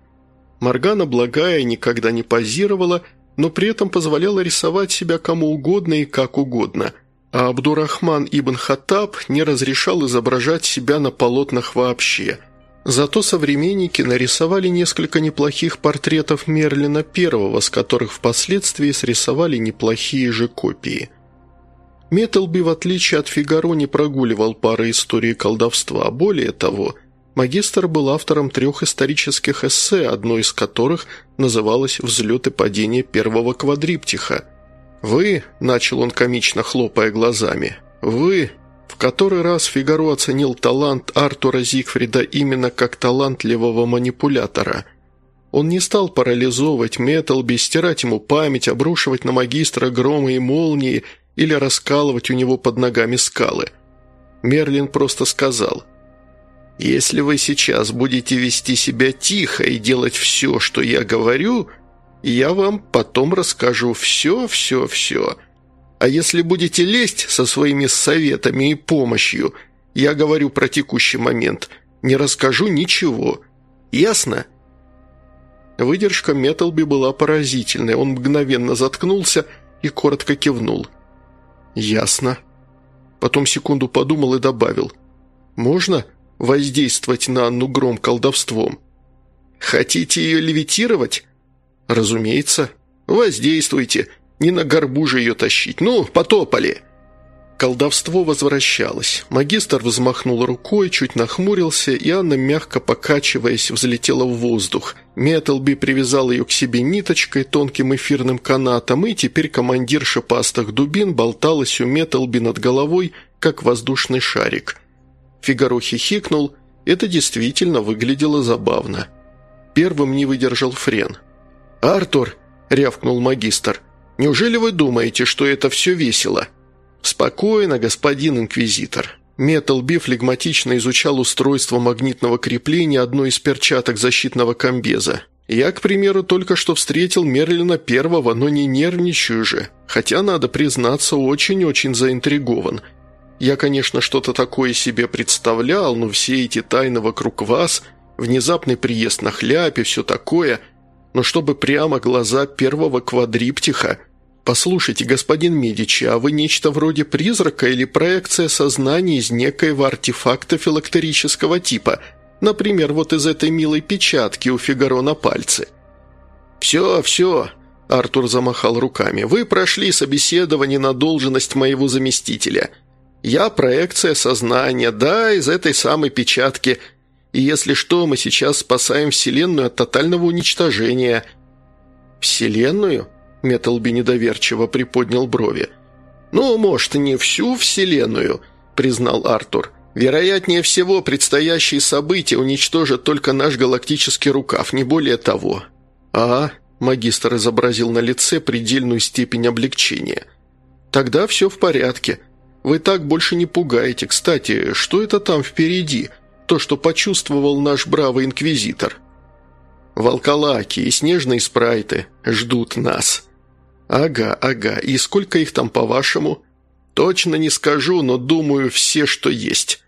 Моргана благая никогда не позировала, но при этом позволяла рисовать себя кому угодно и как угодно, а Абдурахман ибн Хаттаб не разрешал изображать себя на полотнах вообще. Зато современники нарисовали несколько неплохих портретов Мерлина I, с которых впоследствии срисовали неплохие же копии. Металби, в отличие от Фигаро, не прогуливал пары истории колдовства, более того – Магистр был автором трех исторических эссе, одно из которых называлось «Взлет и падение первого квадриптиха». «Вы», – начал он комично хлопая глазами, – «вы, в который раз Фигаро оценил талант Артура Зигфрида именно как талантливого манипулятора. Он не стал парализовывать Металби, стирать ему память, обрушивать на магистра громы и молнии или раскалывать у него под ногами скалы. Мерлин просто сказал – если вы сейчас будете вести себя тихо и делать все, что я говорю, я вам потом расскажу все, все, все. А если будете лезть со своими советами и помощью, я говорю про текущий момент, не расскажу ничего. Ясно?» Выдержка Металби была поразительной. Он мгновенно заткнулся и коротко кивнул. «Ясно». Потом секунду подумал и добавил. «Можно?» Воздействовать на Анну Гром колдовством. Хотите ее левитировать? Разумеется. Воздействуйте. Не на горбу же ее тащить. Ну, потопали. Колдовство возвращалось. Магистр взмахнул рукой, чуть нахмурился, и Анна, мягко покачиваясь, взлетела в воздух. Металби привязал ее к себе ниточкой, тонким эфирным канатом, и теперь командир шипастых дубин болталась у Металби над головой, как воздушный шарик. Фигаро хихикнул. Это действительно выглядело забавно. Первым не выдержал Френ. «Артур!» – рявкнул магистр. «Неужели вы думаете, что это все весело?» «Спокойно, господин инквизитор». Металби флегматично изучал устройство магнитного крепления одной из перчаток защитного комбеза. «Я, к примеру, только что встретил Мерлина Первого, но не нервничаю же. Хотя, надо признаться, очень-очень заинтригован. Я, конечно, что-то такое себе представлял, но все эти тайны вокруг вас, внезапный приезд на хляпе, все такое, но чтобы прямо глаза первого квадриптиха... Послушайте, господин Медичи, а вы нечто вроде призрака или проекция сознания из некоего артефакта филактерического типа, например, вот из этой милой печатки у Фигаро на пальце? «Все, все», – Артур замахал руками. «Вы прошли собеседование на должность моего заместителя. Я проекция сознания, да, из этой самой печатки. И если что, мы сейчас спасаем Вселенную от тотального уничтожения». «Вселенную?» – Металби недоверчиво приподнял брови. «Ну, может, не всю Вселенную», – признал Артур. «Вероятнее всего, предстоящие события уничтожат только наш галактический рукав, не более того». «А, Магистр изобразил на лице предельную степень облегчения. «Тогда все в порядке. Вы так больше не пугаете. Кстати, что это там впереди? То, что почувствовал наш бравый инквизитор?» «Волколаки и снежные спрайты ждут нас». «Ага, ага. И сколько их там, по-вашему?» «Точно не скажу, но думаю, все, что есть».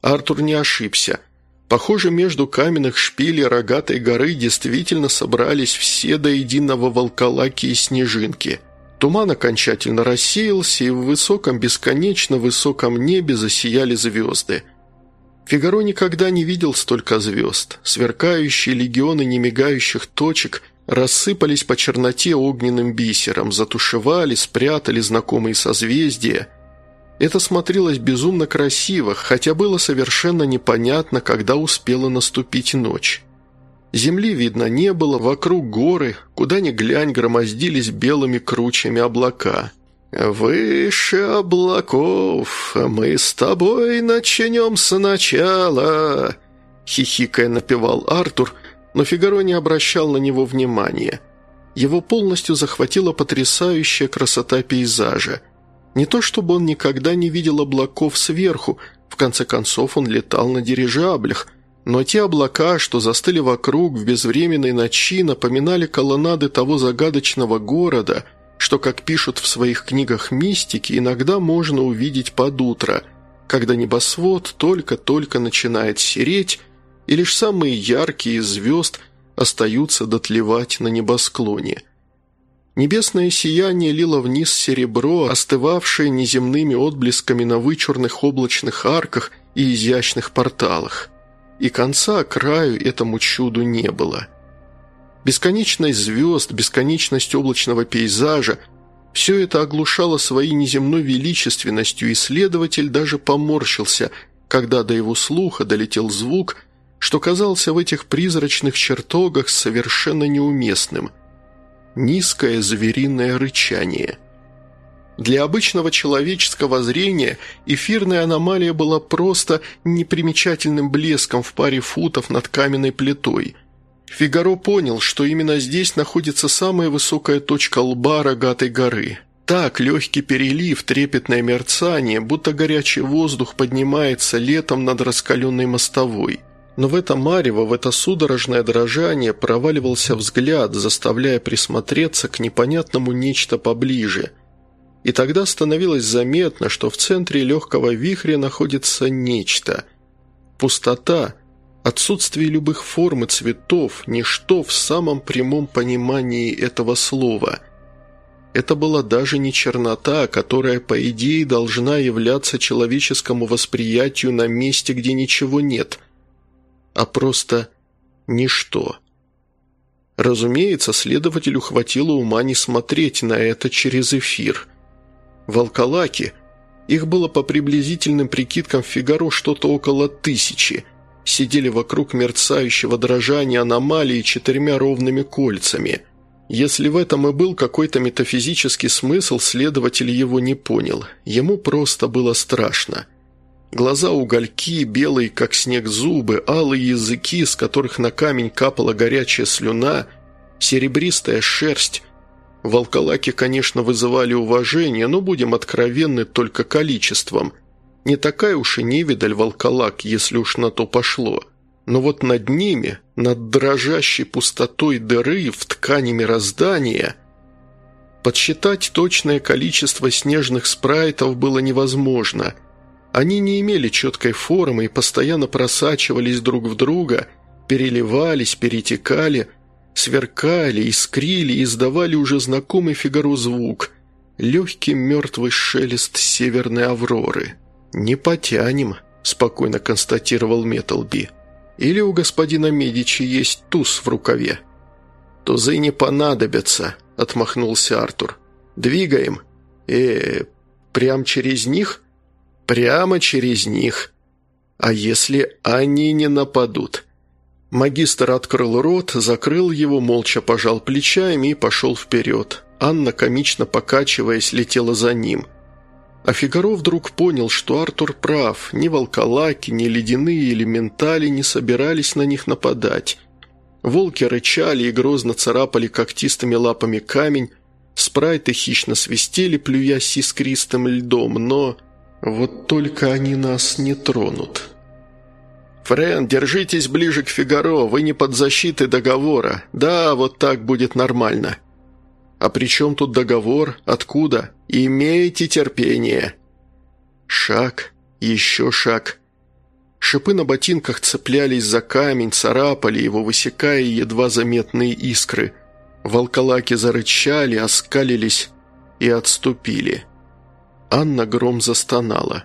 Артур не ошибся – Похоже, между каменных шпилей рогатой горы действительно собрались все до единого волколаки и снежинки. Туман окончательно рассеялся, и в высоком, бесконечно высоком небе засияли звезды. Фигаро никогда не видел столько звезд. Сверкающие легионы немигающих точек рассыпались по черноте огненным бисером, затушевали, спрятали знакомые созвездия – это смотрелось безумно красиво, хотя было совершенно непонятно, когда успела наступить ночь. Земли видно не было, вокруг горы, куда ни глянь, громоздились белыми кручами облака. «Выше облаков мы с тобой начнем сначала», — хихикая напевал Артур, но Фигаро не обращал на него внимания. Его полностью захватила потрясающая красота пейзажа — не то чтобы он никогда не видел облаков сверху, в конце концов он летал на дирижаблях, но те облака, что застыли вокруг в безвременной ночи, напоминали колоннады того загадочного города, что, как пишут в своих книгах мистики, иногда можно увидеть под утро, когда небосвод только-только начинает сереть, и лишь самые яркие звезд остаются дотлевать на небосклоне – Небесное сияние лило вниз серебро, остывавшее неземными отблесками на вычурных облачных арках и изящных порталах. И конца краю этому чуду не было. Бесконечность звезд, бесконечность облачного пейзажа – все это оглушало своей неземной величественностью, и следователь даже поморщился, когда до его слуха долетел звук, что казался в этих призрачных чертогах совершенно неуместным – низкое звериное рычание. Для обычного человеческого зрения эфирная аномалия была просто непримечательным блеском в паре футов над каменной плитой. Фигаро понял, что именно здесь находится самая высокая точка лба рогатой горы. Так легкий перелив, трепетное мерцание, будто горячий воздух поднимается летом над раскаленной мостовой – но в это марево, в это судорожное дрожание проваливался взгляд, заставляя присмотреться к непонятному нечто поближе. И тогда становилось заметно, что в центре легкого вихря находится нечто. Пустота, отсутствие любых форм и цветов, ничто в самом прямом понимании этого слова. Это была даже не чернота, которая, по идее, должна являться человеческому восприятию на месте, где ничего нет – а просто ничто. Разумеется, следователю хватило ума не смотреть на это через эфир. Волколаки, их было по приблизительным прикидкам Фигаро что-то около тысячи, сидели вокруг мерцающего дрожания аномалии четырьмя ровными кольцами. Если в этом и был какой-то метафизический смысл, следователь его не понял. Ему просто было страшно. Глаза угольки, белые, как снег зубы, алые языки, с которых на камень капала горячая слюна, серебристая шерсть. Волколаки, конечно, вызывали уважение, но будем откровенны только количеством. Не такая уж и невидаль волколак, если уж на то пошло. Но вот над ними, над дрожащей пустотой дыры в ткани мироздания – Подсчитать точное количество снежных спрайтов было невозможно – они не имели четкой формы и постоянно просачивались друг в друга, переливались, перетекали, сверкали, искрили издавали уже знакомый Фигару звук – легкий мертвый шелест северной авроры. «Не потянем», – спокойно констатировал Металби. «Или у господина Медичи есть туз в рукаве?» «Тузы не понадобятся», – отмахнулся Артур. «Двигаем». «Э, прям через них?» «Прямо через них. А если они не нападут?» Магистр открыл рот, закрыл его, молча пожал плечами и пошел вперед. Анна, комично покачиваясь, летела за ним. А Фигаро вдруг понял, что Артур прав. Ни волколаки, ни ледяные элементали не собирались на них нападать. Волки рычали и грозно царапали когтистыми лапами камень, спрайты хищно свистели, плюясь искристым льдом, но... Вот только они нас не тронут. «Френ, держитесь ближе к Фигаро, вы не под защитой договора. Да, вот так будет нормально». «А при чем тут договор? Откуда? Имейте терпение». Шаг, еще шаг. Шипы на ботинках цеплялись за камень, царапали его, высекая едва заметные искры. Волколаки зарычали, оскалились и отступили. Анна гром застонала.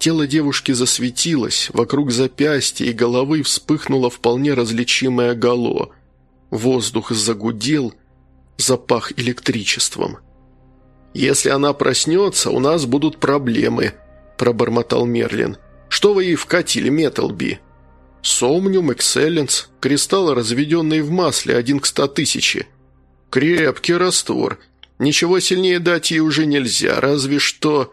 Тело девушки засветилось, вокруг запястья и головы вспыхнуло вполне различимое гало. Воздух загудел, запах электричеством. «Если она проснется, у нас будут проблемы», – пробормотал Мерлин. «Что вы ей вкатили, Металби?» «Сомниум, Экселленс, кристаллы, разведенные в масле, один к ста тысячи. Крепкий раствор. Ничего сильнее дать ей уже нельзя, разве что...»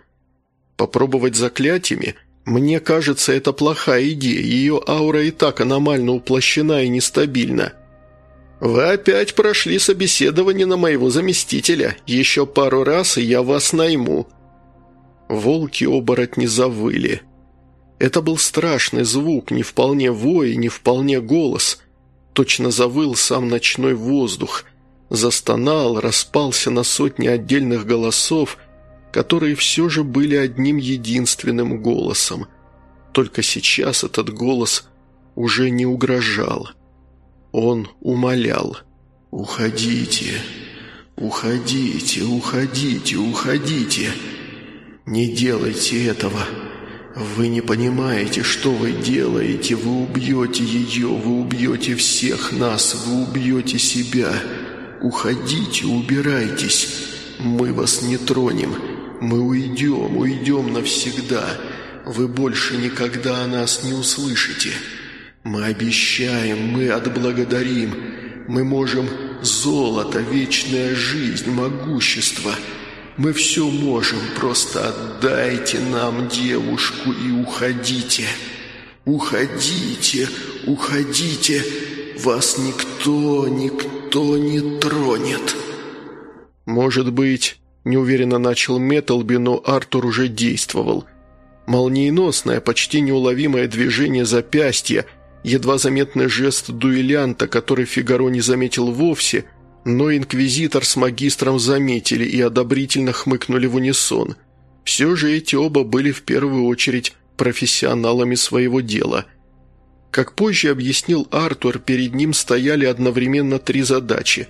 «Попробовать заклятиями?» «Мне кажется, это плохая идея. Ее аура и так аномально уплощена и нестабильна». «Вы опять прошли собеседование на моего заместителя. Еще пару раз, и я вас найму». Волки-оборотни завыли. Это был страшный звук, не вполне вой, не вполне голос. Точно завыл сам ночной воздух. Застонал, распался на сотни отдельных голосов, которые все же были одним единственным голосом. Только сейчас этот голос уже не угрожал. Он умолял. «Уходите, уходите, уходите, уходите. Не делайте этого. Вы не понимаете, что вы делаете. Вы убьете ее, вы убьете всех нас, вы убьете себя. Уходите, убирайтесь. Мы вас не тронем. Мы уйдем, уйдем навсегда. Вы больше никогда о нас не услышите». Мы обещаем, мы отблагодарим. Мы можем золото, вечная жизнь, могущество. Мы все можем, просто отдайте нам девушку и уходите. Уходите, уходите, вас никто, никто не тронет. Может быть, неуверенно начал Металби, но Артур уже действовал. Молниеносное, почти неуловимое движение запястья – едва заметный жест дуэлянта, который Фигаро не заметил вовсе, но инквизитор с магистром заметили и одобрительно хмыкнули в унисон. Все же эти оба были в первую очередь профессионалами своего дела. Как позже объяснил Артур, перед ним стояли одновременно три задачи.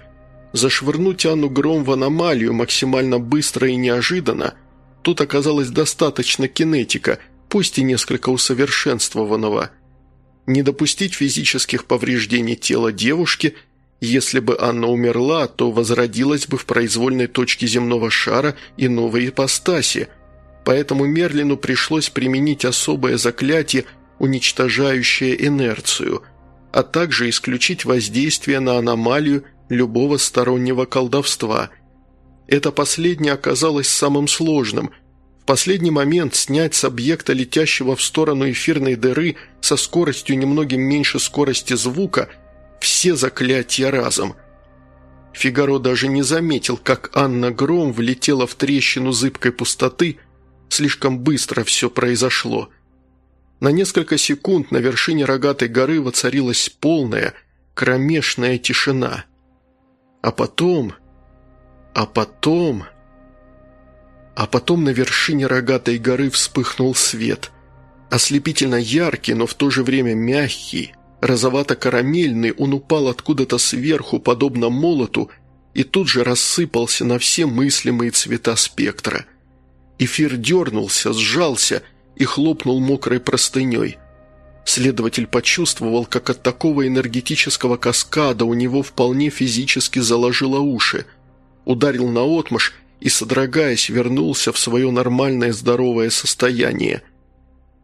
Зашвырнуть Анну Гром в аномалию максимально быстро и неожиданно. Тут оказалось достаточно кинетика, пусть и несколько усовершенствованного – не допустить физических повреждений тела девушки. Если бы Анна умерла, то возродилась бы в произвольной точке земного шара и новой ипостаси. Поэтому Мерлину пришлось применить особое заклятие, уничтожающее инерцию, а также исключить воздействие на аномалию любого стороннего колдовства. Это последнее оказалось самым сложным – последний момент снять с объекта, летящего в сторону эфирной дыры со скоростью немногим меньше скорости звука, все заклятия разом. Фигаро даже не заметил, как Анна Гром влетела в трещину зыбкой пустоты, слишком быстро все произошло. На несколько секунд на вершине рогатой горы воцарилась полная, кромешная тишина. А потом... А потом... А потом на вершине рогатой горы вспыхнул свет. Ослепительно яркий, но в то же время мягкий, розовато-карамельный, он упал откуда-то сверху, подобно молоту, и тут же рассыпался на все мыслимые цвета спектра. Эфир дернулся, сжался и хлопнул мокрой простыней. Следователь почувствовал, как от такого энергетического каскада у него вполне физически заложило уши – ударил наотмашь и, содрогаясь, вернулся в свое нормальное здоровое состояние.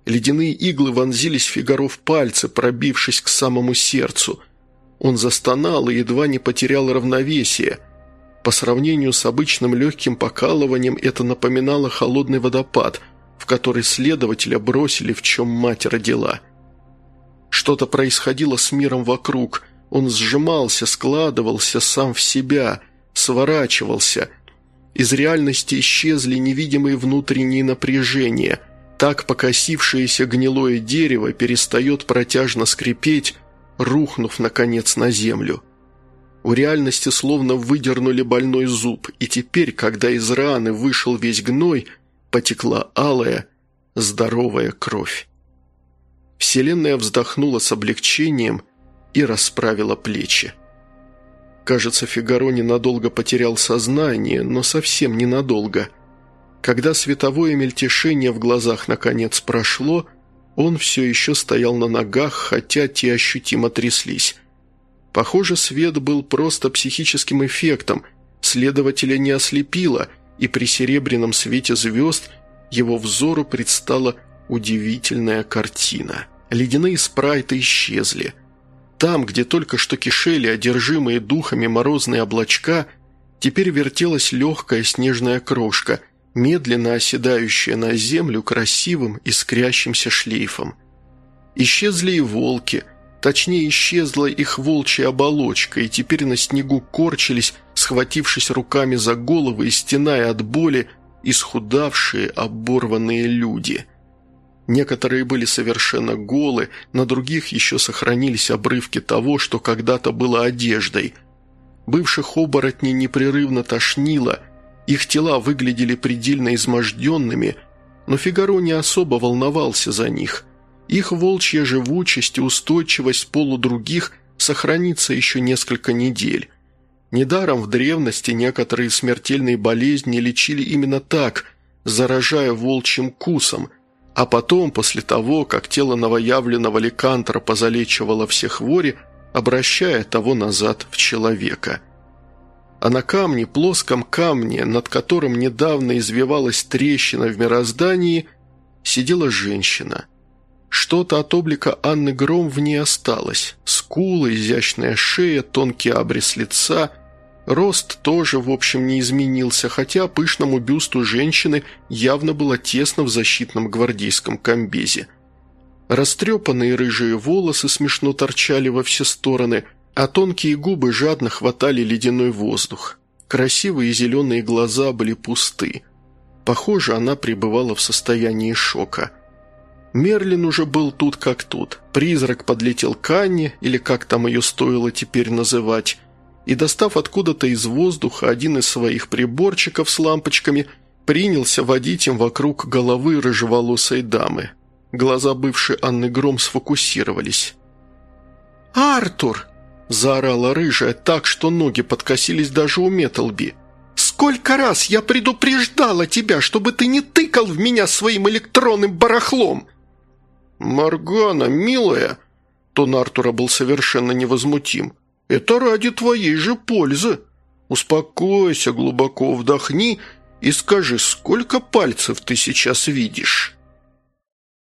Ледяные иглы вонзились Фигаро в пальцы, пробившись к самому сердцу. Он застонал и едва не потерял равновесие. По сравнению с обычным легким покалыванием это напоминало холодный водопад, в который следователя бросили, в чем мать родила. Что-то происходило с миром вокруг. Он сжимался, складывался сам в себя, сворачивался – из реальности исчезли невидимые внутренние напряжения. Так покосившееся гнилое дерево перестает протяжно скрипеть, рухнув, наконец, на землю. У реальности словно выдернули больной зуб, и теперь, когда из раны вышел весь гной, потекла алая, здоровая кровь. Вселенная вздохнула с облегчением и расправила плечи. Кажется, Фигаро ненадолго потерял сознание, но совсем ненадолго. Когда световое мельтешение в глазах наконец прошло, он все еще стоял на ногах, хотя те ощутимо тряслись. Похоже, свет был просто психическим эффектом, следователя не ослепило, и при серебряном свете звезд его взору предстала удивительная картина. Ледяные спрайты исчезли – там, где только что кишели одержимые духами морозные облачка, теперь вертелась легкая снежная крошка, медленно оседающая на землю красивым искрящимся шлейфом. Исчезли и волки, точнее исчезла их волчья оболочка, и теперь на снегу корчились, схватившись руками за головы и стеная от боли, исхудавшие, оборванные люди – Некоторые были совершенно голы, на других еще сохранились обрывки того, что когда-то было одеждой. Бывших оборотней непрерывно тошнило, их тела выглядели предельно изможденными, но Фигаро не особо волновался за них. Их волчья живучесть и устойчивость полудругих сохранится еще несколько недель. Недаром в древности некоторые смертельные болезни лечили именно так, заражая волчьим кусом – а потом, после того, как тело новоявленного ликантропа залечивало все хвори, обращая того назад в человека. А на камне, плоском камне, над которым недавно извивалась трещина в мироздании, сидела женщина. Что-то от облика Анны Гром в ней осталось. Скулы, изящная шея, тонкий абрис лица – Рост тоже, в общем, не изменился, хотя пышному бюсту женщины явно было тесно в защитном гвардейском комбезе. Растрепанные рыжие волосы смешно торчали во все стороны, а тонкие губы жадно хватали ледяной воздух. Красивые зеленые глаза были пусты. Похоже, она пребывала в состоянии шока. Мерлин уже был тут как тут. Призрак подлетел к Анне, или как там ее стоило теперь называть, и, достав откуда-то из воздуха один из своих приборчиков с лампочками, принялся водить им вокруг головы рыжеволосой дамы. Глаза бывшей Анны Гром сфокусировались. «Артур!» – заорала рыжая так, что ноги подкосились даже у Металби. «Сколько раз я предупреждала тебя, чтобы ты не тыкал в меня своим электронным барахлом!» «Моргана, милая!» Тон Артура был совершенно невозмутим. Это ради твоей же пользы. Успокойся, глубоко вдохни и скажи, сколько пальцев ты сейчас видишь?»